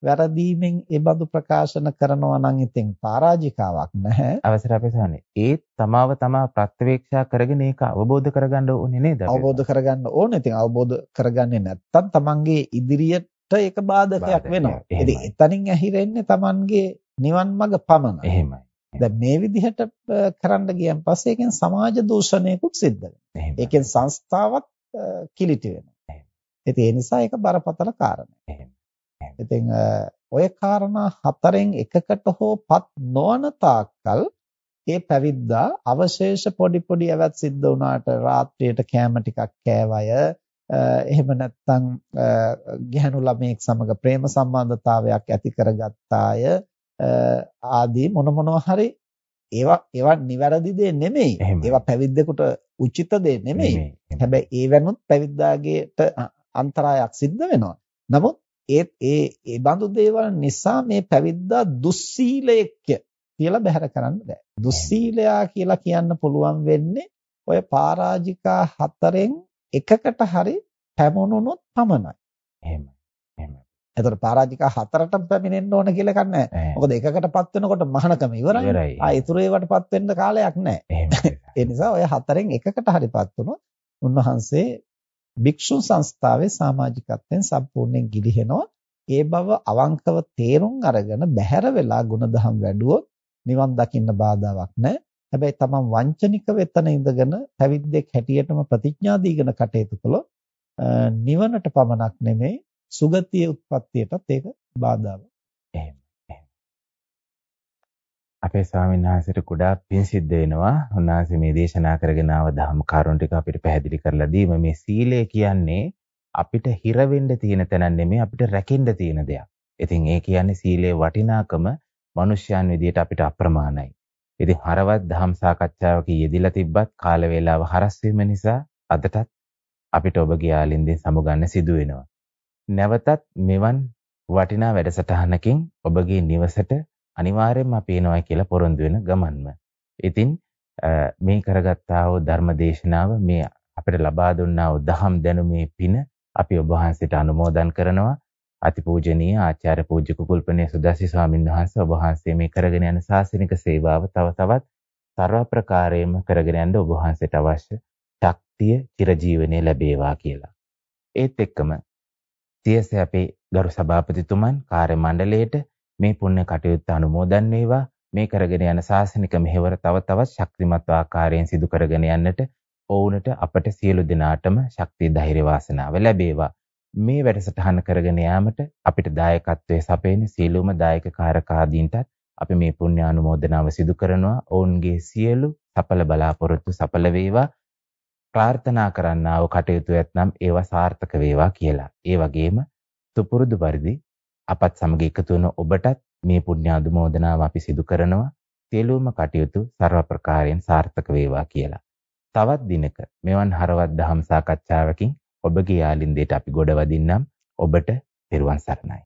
වැරදීමෙන් ඒ බඳු ප්‍රකාශන කරනවා නම් ඉතින් පරාජිකාවක් නැහැ. අවසර අපේ සහනේ. ඒ තමාව තමා ප්‍රත්‍යවේක්ෂා කරගෙන ඒක අවබෝධ කරගන්න ඕනේ නේද? අවබෝධ කරගන්න ඕනේ. ඉතින් අවබෝධ කරගන්නේ නැත්නම් තමන්ගේ ඉදිරියට ඒක බාධකයක් වෙනවා. ඉතින් එතනින් ඇහිරෙන්නේ තමන්ගේ නිවන් මඟ පමණයි. එහෙමයි. දැන් මේ විදිහට කරන්න ගියන් පස්සේ ඒකෙන් සමාජ දූෂණයකුත් සිද්ධ වෙනවා. ඒකෙන් සංස්ථාවක් කිලිටි වෙනවා. ඉතින් ඒ නිසා ඒක බරපතල කාරණයක්. ඉතින් ඔය කාරණා හතරෙන් එකකට හෝපත් නොවන තාක්කල් ඒ පැවිද්දා අවශේෂ පොඩි පොඩි ඇවත් සිද්ධ වුණාට රාත්‍රියට කෑම ටිකක් කෑවය එහෙම නැත්නම් ගැහණු ළමයෙක් සමග ප්‍රේම සම්බන්ධතාවයක් ඇති කරගත්තාය ආදී මොන මොනවා හරි ඒවා ඒවා නිවැරදි දේ නෙමෙයි. ඒවා පැවිද්දෙකුට උචිත දේ නෙමෙයි. හැබැයි ඒ වෙනුත් පැවිද්දාගේට අන්තරායක් සිද්ධ වෙනවා. නමුත් ඒ ඒ ඒ බඳු දේවල් නිසා මේ පැවිද්දා දුස්සීලයක්ය කියලා බැහැර කරන්න බෑ. දුස්සීලයා කියලා කියන්න පුළුවන් වෙන්නේ ඔය පරාජිකා හතරෙන් එකකට හරි පැමුණුනොත් පමණයි. එහෙමයි. එහෙමයි. එතකොට පරාජිකා හතරටම පැමිණෙන්න ඕන කියලා එකක් නැහැ. මොකද එකකටපත් වෙනකොට මහානකම ඉවරයි. ආ ඊතුරු ඒවටපත් වෙන්න කාලයක් නැහැ. ඒ නිසා ඔය හතරෙන් එකකට හරිපත් වුණොත් උන්වහන්සේ භික්ෂු සංස්ථාවේ සමාජිකත්වයෙන් සම්පූර්ණයෙන් ගිලිහෙනවා. ඒ බව අවංකව තේරුම් අරගෙන බැහැර වෙලා ಗುಣධම් වැඩුවොත් නිවන් දකින්න බාධාවක් නැහැ. හැබැයි තමන් වංචනික වෙතන ඉඳගෙන පැවිද්දෙක් හැටියටම ප්‍රතිඥා දීගෙන කටයුතු කළොත් නිවනට පමණක් නෙමෙයි සුගතිය උත්පත්තියටත් ඒක බාධාවක්. එහෙම. අපේ ස්වාමීන් වහන්සේට කුඩා පින් සිද්ධ වෙනවා. උන්වහන්සේ මේ දේශනා කරගෙන ආව ධම්ම කාරණා ටික අපිට පැහැදිලි කරලා දීම මේ සීලය කියන්නේ අපිට හිර වෙන්න තියෙන තැන නෙමෙයි අපිට රැකෙන්න තියෙන දෙයක්. ඉතින් ඒ කියන්නේ සීලේ වටිනාකම මිනිස්යන් විදියට අපිට අප්‍රමාණයි. ඉතින් හරවත් දහම් සාකච්ඡාවක යෙදිලා තිබ්බත් කාල වේලාව හරස් වීම නිසා අදටත් අපිට ඔබගේ යාලින්දෙන් සමුගන්න සිදු වෙනවා. නැවතත් මෙවන් වටිනා වැඩසටහනකින් ඔබගේ නිවසට අනිවාර්යයෙන්ම අපි එනවා කියලා පොරොන්දු වෙන ගමන්ම. ඉතින් මේ කරගත්තා වූ ධර්ම දේශනාව මේ අපිට ලබා දුන්නා වූ දහම් දැනුමේ පින අපි ඔබ වහන්සේට අනුමෝදන් කරනවා. අතිපූජනීය ආචාර්ය පූජ්‍ය කුකුල්පනේ සුදස්සි ස්වාමීන් වහන්සේ ඔබ වහන්සේ මේ කරගෙන යන ශාසනික සේවාව තව තවත් ਸਰව ප්‍රකාරයෙන්ම කරගෙන යන්න ඔබ වහන්සේට අවශ්‍ය ශක්තිය චිරජීවනයේ ලැබේවා කියලා. ඒත් එක්කම සියස අපේ ගරු සභාපතිතුමන් කාර්ය මණ්ඩලයට මේ පුණ්‍ය කටයුත්ත අනුමෝදන් වේවා. මේ කරගෙන යන ශාසනික මෙහෙවර තව තවත් ශක්තිමත් ආකාරයෙන් සිදු කරගෙන යන්නට ඔවුන්ට අපට සියලු දෙනාටම ශක්තිය ධෛර්ය වාසනාව ලැබේවා. මේ වැඩසටහන කරගෙන යාමට අපිට දායකත්වයේ සපයන සීලුම දායක කාරකාදීන්ටත් අපි මේ පුණ්‍ය ආනුමෝදනාව සිදු කරනවා. ඔවුන්ගේ සියලු සඵල බලාපොරොත්තු සඵල වේවා. ප්‍රාර්ථනා කරන්නා වූ කටයුතු ඇතනම් ඒවා සාර්ථක වේවා කියලා. ඒ වගේම සුපුරුදු පරිදි අපත් සමග එකතු වන ඔබටත් මේ පුණ්‍ය ආනුමෝදනාව අපි සිදු කරනවා. සියලුම කටයුතු ਸਰව ප්‍රකාරයෙන් සාර්ථක වේවා කියලා. තවත් දිනක මෙවන් හරවත් දහම් සාකච්ඡාවකින් ඔබගේ යාලින්දයට අපි ගොඩ වදින්නම් ඔබට පෙරුවන් සරණයි